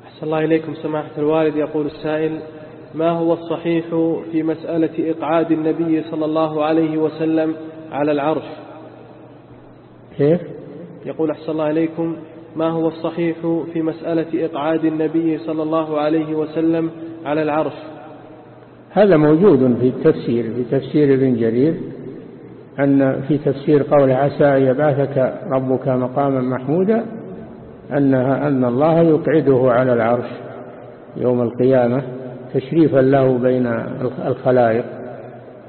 أحسن الله إليكم سماحة الوالد. يقول السائل ما هو الصحيح في مسألة إقعاد النبي صلى الله عليه وسلم على العرش؟ كيف؟ يقول أحسن الله إليكم. ما هو الصحيح في مسألة إقعاد النبي صلى الله عليه وسلم على العرش؟ هذا موجود في التفسير في تفسير ابن جرير أن في تفسير قول عسى أن يبعثك ربك مقاما محمودا أنها أن الله يقعده على العرش يوم القيامة تشريفا له بين الخلائق.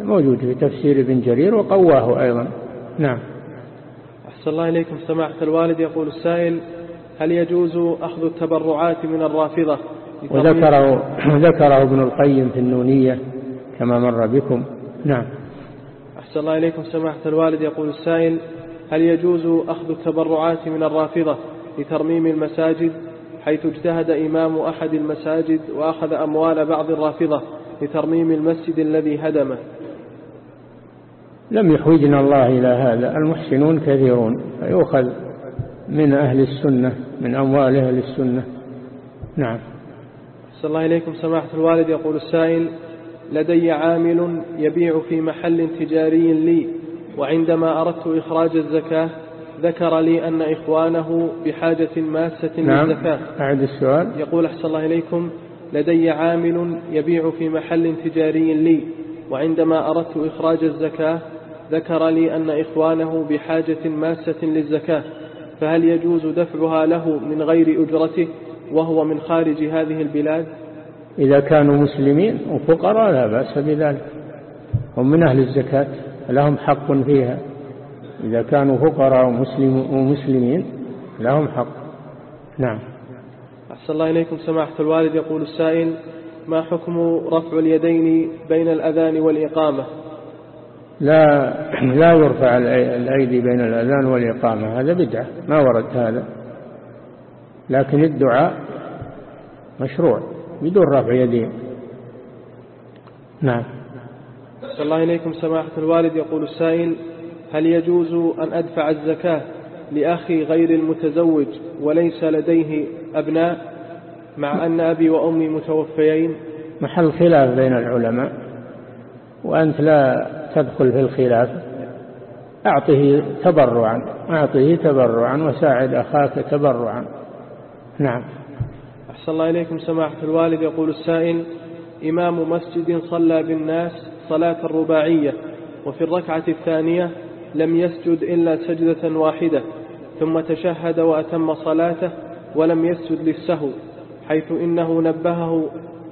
موجود في تفسير ابن جرير وقواه أيضا. نعم. أحسن الله إليكم. سماحة الوالد يقول السائل هل يجوز أخذ التبرعات من الرافضة وذكره ذكره ابن القيم في النونية كما مر بكم. نعم. أحسن الله إليكم سماحة الوالد. يقول السائل هل يجوز أخذ التبرعات من الرافضة لترميم المساجد حيث اجتهد إمام أحد المساجد وأخذ أموال بعض الرافضة لترميم المسجد الذي هدمه؟ لم يحوجنا الله إلى هذا. المحسنون كثيرون. فيؤخذ من أهل السنة من أموال أهل السنة. نعم. صلى الله إليكم سماحة الوالد. يقول السائل لدي عامل يبيع في محل تجاري لي وعندما أردت إخراج الزكاة ذكر لي أن إخوانه بحاجة ماسة نعم. للزكاة أعد السؤال يقول أحسن الله إليكم لدي عامل يبيع في محل تجاري لي وعندما أردت إخراج الزكاة ذكر لي أن إخوانه بحاجة ماسة للزكاة فهل يجوز دفعها له من غير أجرته وهو من خارج هذه البلاد إذا كانوا مسلمين وفقراء لا بأس بذلك. هم من أهل الزكاة لهم حق فيها. إذا كانوا فقراء ومسلمين لهم حق. نعم. أحسن الله إليكم. سماحة الوالد يقول السائل ما حكم رفع اليدين بين الأذان والإقامة؟ لا لا يرفع الأيدي بين الأذان والإقامة هذا بدعة ما ورد هذا. لكن الدعاء مشروع. بدون رفع يدين نعم. صلى الله إليكم سماحة الوالد. يقول السائل هل يجوز أن أدفع الزكاة لأخي غير المتزوج وليس لديه أبناء مع أن أبي وأمي متوفيين؟ محل خلاف بين العلماء وأنت لا تدخل في الخلاف. أعطه تبرعا أعطه تبرعا وساعد أخاك تبرعا. نعم. أحسن الله إليكم سماحة الوالد. يقول السائل إمام مسجد صلى بالناس صلاة الرباعية وفي الركعة الثانية لم يسجد إلا سجدة واحدة ثم تشهد وأتم صلاته ولم يسجد للسهو حيث إنه نبهه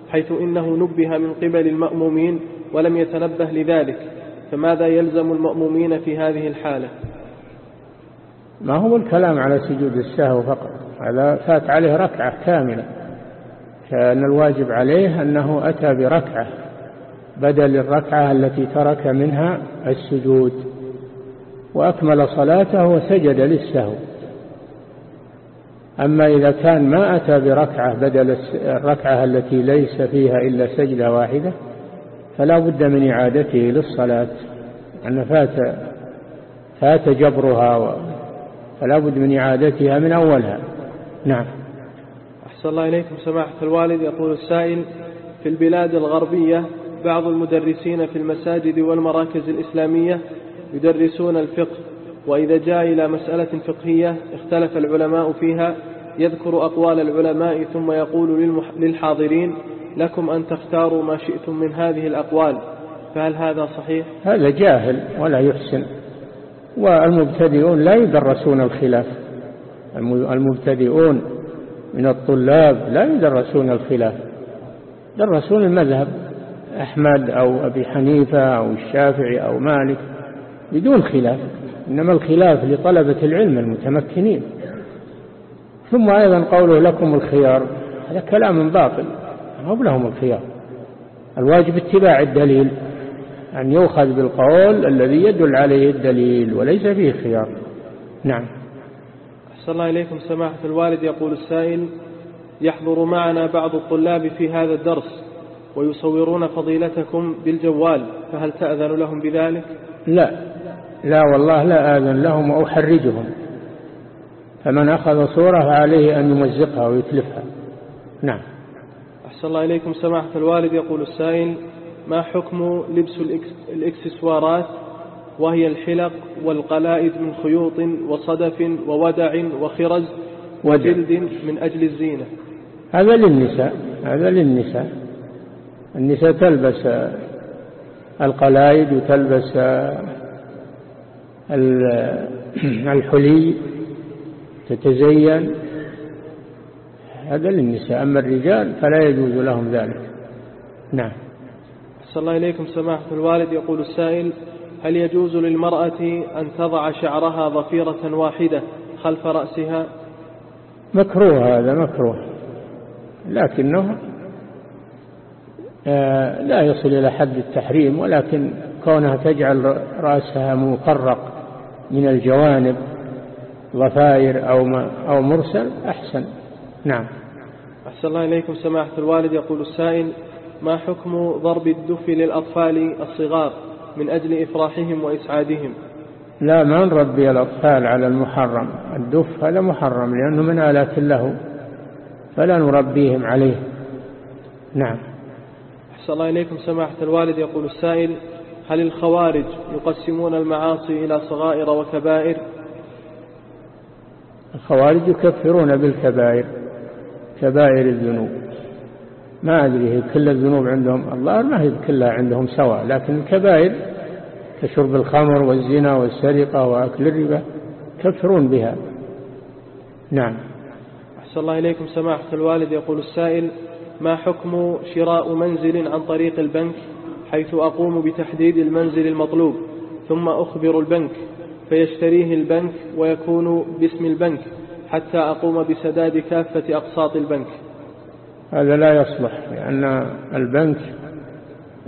حيث إنه نبه من قبل المأمومين ولم يتنبه لذلك. فماذا يلزم المأمومين في هذه الحالة؟ ما هو الكلام على سجود السهو فقط هذا فات عليه ركعة كاملة. كان الواجب عليه أنه أتى بركعة بدل الركعة التي ترك منها السجود وأكمل صلاته وسجد للسهو. أما إذا كان ما أتى بركعة بدل الركعة التي ليس فيها إلا سجدة واحدة فلا بد من إعادته للصلاة أن فات فات جبرها فلا بد من إعادتها من أولها. نعم. أحسن الله إليكم سماحة الوالد. يقول السائل في البلاد الغربية بعض المدرسين في المساجد والمراكز الإسلامية يدرسون الفقه وإذا جاء إلى مسألة فقهية اختلف العلماء فيها. يذكر أقوال العلماء ثم يقول للحاضرين لكم أن تختاروا ما شئتم من هذه الأقوال فهل هذا صحيح؟ هذا جاهل ولا يحسن والمبتدئون لا يدرسون الخلاف. المبتدئون من الطلاب لا يدرسون الخلاف. درسون المذهب أحمد أو أبي حنيفة أو الشافعي أو مالك بدون خلاف. إنما الخلاف لطلبة العلم المتمكنين. ثم أيضا قوله لكم الخيار هذا كلام باطل ما لهم الخيار. الواجب اتباع الدليل أن يؤخذ بالقول الذي يدل عليه الدليل وليس فيه خيار. نعم. أحسن الله إليكم سماحة الوالد. يقول السائل يحضر معنا بعض الطلاب في هذا الدرس ويصورون فضيلتكم بالجوال فهل تأذن لهم بذلك؟ لا. لا والله لا آذن لهم وأحرجهم. فمن أخذ صورة فعليه أن يمزقها ويتلفها. نعم. أحسن الله إليكم سماحة الوالد. يقول السائل ما حكم لبس الإكسسوارات وهي الحلق والقلائد من خيوط وصدف وودع وخرز وجلد من أجل الزينة. هذا للنساء هذا للنساء. النساء تلبس القلائد وتلبس الحلي تتزين. هذا للنساء. أما الرجال فلا يجوز لهم ذلك. نعم. صلى الله إليكم سماحة الوالد. يقول السائل هل يجوز للمرأة أن تضع شعرها ضفيرة واحدة خلف رأسها؟ مكروه هذا مكروه. لكنه آه، لا يصل إلى حد التحريم ولكن كونها تجعل رأسها مفرق من الجوانب ضفائر أو, أو مرسل أحسن. نعم. أحسن الله إليكم سماحة الوالد. يقول السائل ما حكم ضرب الدف للأطفال الصغار؟ من أجل إفراحهم وإسعادهم. لا ما نربي الأطفال على المحرم. الدف هذا محرم لأنه من آلات له. فلا نربيهم عليه. نعم. أحسن الله إليكم. سماحة الوالد يقول السائل هل الخوارج يقسمون المعاصي إلى صغائر وكبائر؟ الخوارج يكفرون بالكبائر كبائر الذنوب. ما أدري هي كل الذنوب عندهم. الله ما هي كلها عندهم سواء لكن الكبائر كشرب الخمر والزنا والسرقة وأكل الربا كفرون بها. نعم. أحسن الله إليكم. سماحة الوالد يقول السائل ما حكم شراء منزل عن طريق البنك حيث أقوم بتحديد المنزل المطلوب ثم أخبر البنك فيشتريه البنك ويكون باسم البنك حتى أقوم بسداد كافة أقساط البنك؟ هذا لا يصلح لأن البنك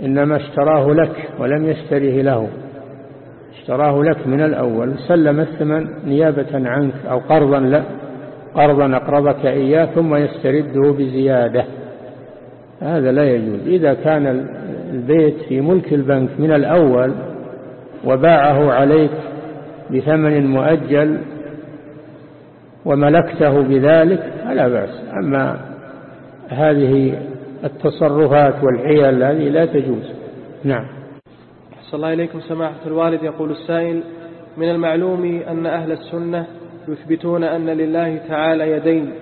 إنما اشتراه لك ولم يشتريه له. اشتراه لك من الأول سلم الثمن نيابة عنك أو قرضا لا قرضا أقرضك إياه ثم يسترده بزيادة. هذا لا يجوز. إذا كان البيت في ملك البنك من الأول وباعه عليك بثمن مؤجل وملكته بذلك فلا بأس. أما هذه التصرفات والحيل هذه لا تجوز. نعم. صلى الله إليكم سماحة الوالد. يقول السائل من المعلوم أن أهل السنة يثبتون أن لله تعالى يدين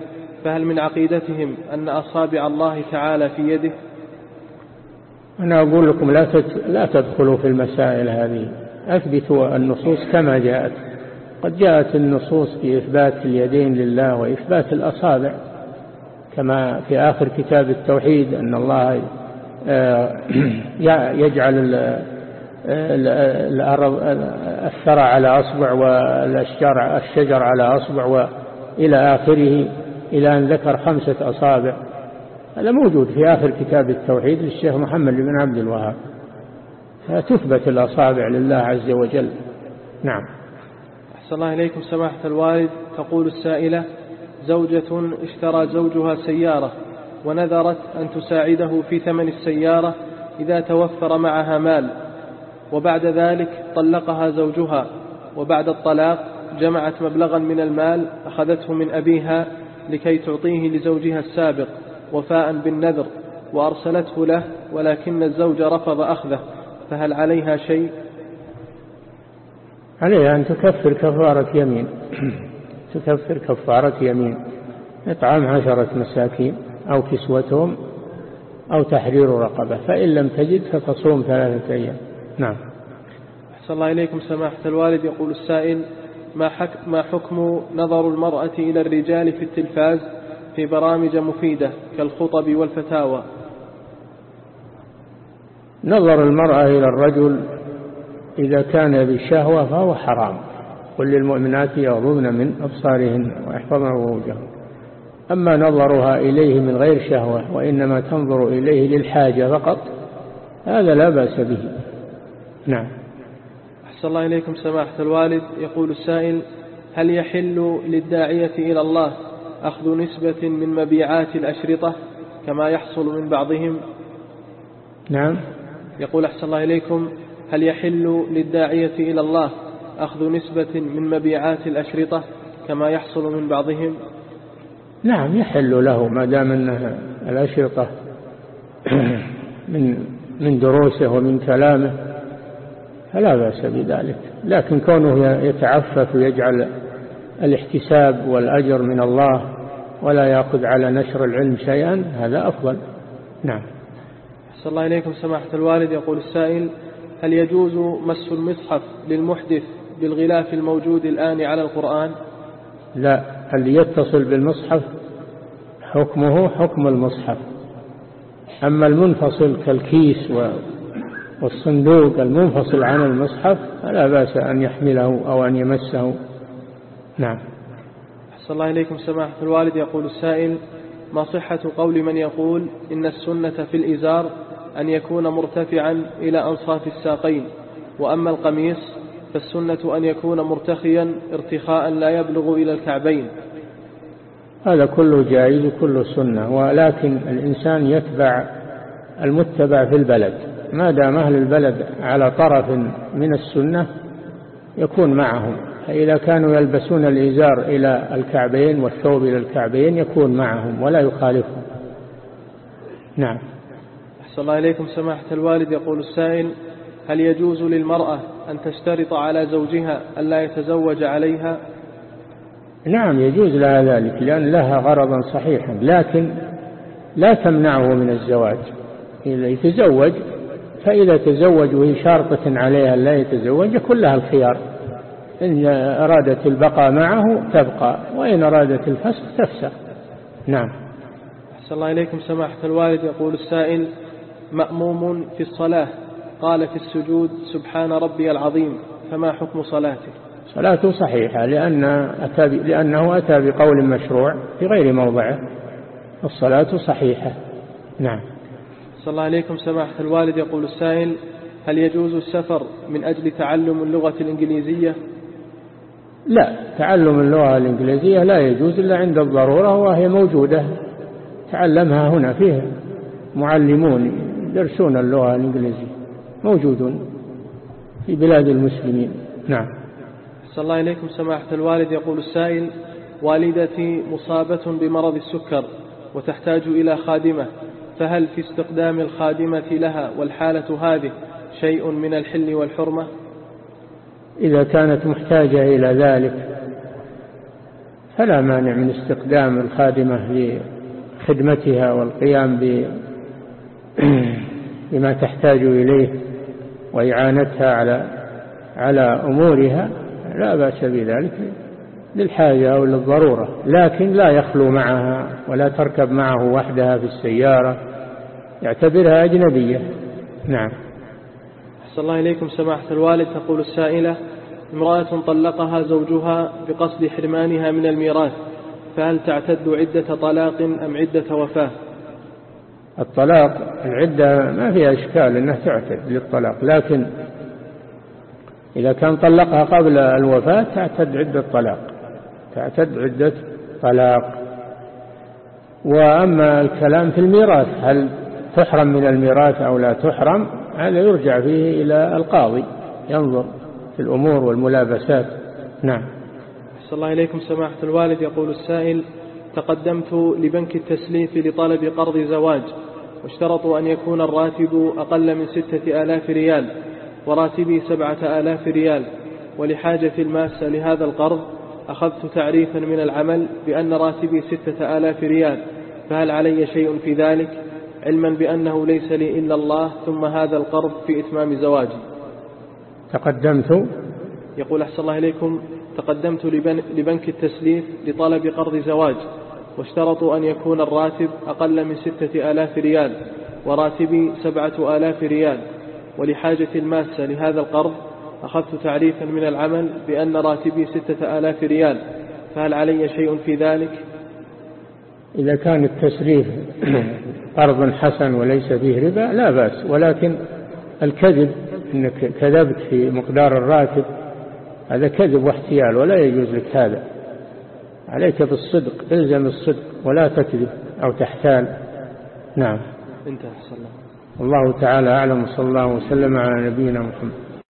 فهل من عقيدتهم أن أصابع الله تعالى في يده؟ أنا أقول لكم لا لا تدخلوا في المسائل هذه. أثبتوا النصوص كما جاءت. قد جاءت النصوص في إثبات اليدين لله وإثبات الأصابع. كما في آخر كتاب التوحيد أن الله آه، يجعل الأرض الثرى على أصبع والأشجار الشجر على أصبع وإلى آخره إلى أن ذكر خمسة أصابع. هذا موجود في آخر كتاب التوحيد للشيخ محمد بن عبد الوهاب. فتثبت الأصابع لله عز وجل. نعم. أحسن الله إليكم سماحة الوالد. تقول السائلة زوجة اشترى زوجها سيارة ونذرت أن تساعده في ثمن السيارة إذا توفر معها مال. وبعد ذلك طلقها زوجها وبعد الطلاق جمعت مبلغا من المال أخذته من أبيها لكي تعطيه لزوجها السابق وفاء بالنذر وأرسلته له ولكن الزوج رفض أخذه. فهل عليها شيء؟ عليها أن تكفر كفارة يمين. تكفر كفارة يمين. إطعام عشرة مساكين أو كسوتهم أو تحرير رقبة. فإن لم تجد فتصوم ثلاثة أيام. نعم. أحسن الله إليكم سماحة الوالد. يقول السائل ما, حك ما حكم نظر المرأة إلى الرجال في التلفاز في برامج مفيدة كالخطب والفتاوى؟ نظر المرأة إلى الرجل إذا كان بالشهوة فهو حرام. قل للمؤمنات يغضضن من أبصارهن ويحفظن فروجهن أما نظرها إليه من غير شهوة وإنما تنظر إليه للحاجة فقط هذا لا بأس به. نعم. أحسن الله إليكم سماحة الوالد. يقول السائل هل يحل للداعية إلى الله أخذ نسبة من مبيعات الأشرطة كما يحصل من بعضهم؟ نعم. يقول أحسن الله إليكم هل يحل للداعية إلى الله أخذ نسبة من مبيعات الأشرطة كما يحصل من بعضهم؟ نعم يحل له ما دام أنها الأشرطة من من دروسه ومن كلامه فلا بأس بذلك. لكن كونه يتعفف ويجعل الاحتساب والأجر من الله ولا يأخذ على نشر العلم شيئا هذا أفضل. نعم. صلى الله إليكم سماحة الوالد. يقول السائل هل يجوز مس المصحف للمحدث بالغلاف الموجود الآن على القرآن؟ لا اللي يتصل بالمصحف؟ حكمه حكم المصحف. أما المنفصل كالكيس والصندوق المنفصل عن المصحف فلا بأس أن يحمله أو أن يمسه. نعم. أحسن الله إليكم سماحة الوالد. يقول السائل ما صحة قول من يقول إن السنة في الإزار أن يكون مرتفعا إلى أنصاف الساقين وأما القميص فالسنة أن يكون مرتخيا ارتخاء لا يبلغ إلى الكعبين. هذا كله جائز كله سنة ولكن الإنسان يتبع المتبع في البلد. ما دام أهل البلد على طرف من السنة يكون معهم. فإذا كانوا يلبسون الإزار إلى الكعبين والثوب إلى الكعبين يكون معهم ولا يخالفهم. نعم. أحسن الله إليكم. سماحة الوالد يقول السائل هل يجوز للمرأة أن تشترط على زوجها ألا يتزوج عليها؟ نعم يجوز لها ذلك لأن لها غرضا صحيحا لكن لا تمنعه من الزواج. إذا يتزوج فإذا تزوج وهي شارطة عليها لا يتزوج يكون لها الخيار. إن أرادت البقاء معه تبقى وإن أرادت الفسخ تفسخ. نعم. أحسن الله إليكم سماحة الوالد يقول السائل مأموم في الصلاة. قال في السجود سبحان ربي العظيم فما حكم صلاته؟ صلاته صحيحة لأن أتى لأنه أتى بقول مشروع في غير موضعه. الصلاة صحيحة. نعم. صلى الله عليكم سماحة الوالد يقول السائل هل يجوز السفر من أجل تعلم اللغة الإنجليزية؟ لا تعلم اللغة الإنجليزية لا يجوز إلا عند الضرورة وهي موجودة. تعلمها هنا فيه معلمون يدرسون اللغة الإنجليزية. موجودون في بلاد المسلمين. نعم. صلى الله إليكم سماحة الوالد. يقول السائل والدتي مصابة بمرض السكر وتحتاج إلى خادمة فهل في استقدام الخادمة لها والحالة هذه شيء من الحل والحرمة؟ إذا كانت محتاجة إلى ذلك فلا مانع من استقدام الخادمة لخدمتها والقيام بما تحتاج إليه. وإعانتها على على أمورها لا بأس بذلك للحاجة أو للضرورة لكن لا يخلو معها ولا تركب معه وحدها في السيارة يعتبرها أجنبية. نعم. أحسن الله إليكم سماحة الوالد. تقول السائلة امرأة طلقها زوجها بقصد حرمانها من الميراث فهل تعتد عدة طلاق أم عدة وفاة؟ الطلاق العدة ما فيها إشكال أنها تعتد للطلاق لكن إذا كان طلقها قبل الوفاة تعتد عدة طلاق تعتد عدة طلاق. وأما الكلام في الميراث هل تحرم من الميراث أو لا تحرم؟ هذا يرجع فيه إلى القاضي ينظر في الأمور والملابسات. نعم. أحسن الله إليكم سماحة الوالد يقول السائل تقدمت لبنك التسليف لطلب قرض زواج واشترطوا أن يكون الراتب أقل من ستة آلاف ريال وراتبي سبعة آلاف ريال. ولحاجة الماسة لهذا القرض أخذت تعريفا من العمل بأن راتبي ستة آلاف ريال. فهل علي شيء في ذلك؟ علما بأنه ليس لي إلا الله ثم هذا القرض في إتمام زواجي تقدمت؟ يقول أحسن الله إليكم تقدمت لبنك التسليف لطلب قرض زواج. واشترطوا أن يكون الراتب أقل من ستة آلاف ريال وراتبي سبعة آلاف ريال. ولحاجة الماسة لهذا القرض أخذت تعريفا من العمل بأن راتبي ستة آلاف ريال. فهل علي شيء في ذلك؟ إذا كان التسريف قرض حسن وليس فيه ربا لا بأس. ولكن الكذب أنك كذبت في مقدار الراتب هذا كذب واحتيال ولا يجوز لك هذا. عليك بالصدق إلزم الصدق ولا تكذب أو تحتال. نعم. انتهى صلى الله تعالى أعلم صلى الله وسلم على نبينا محمد.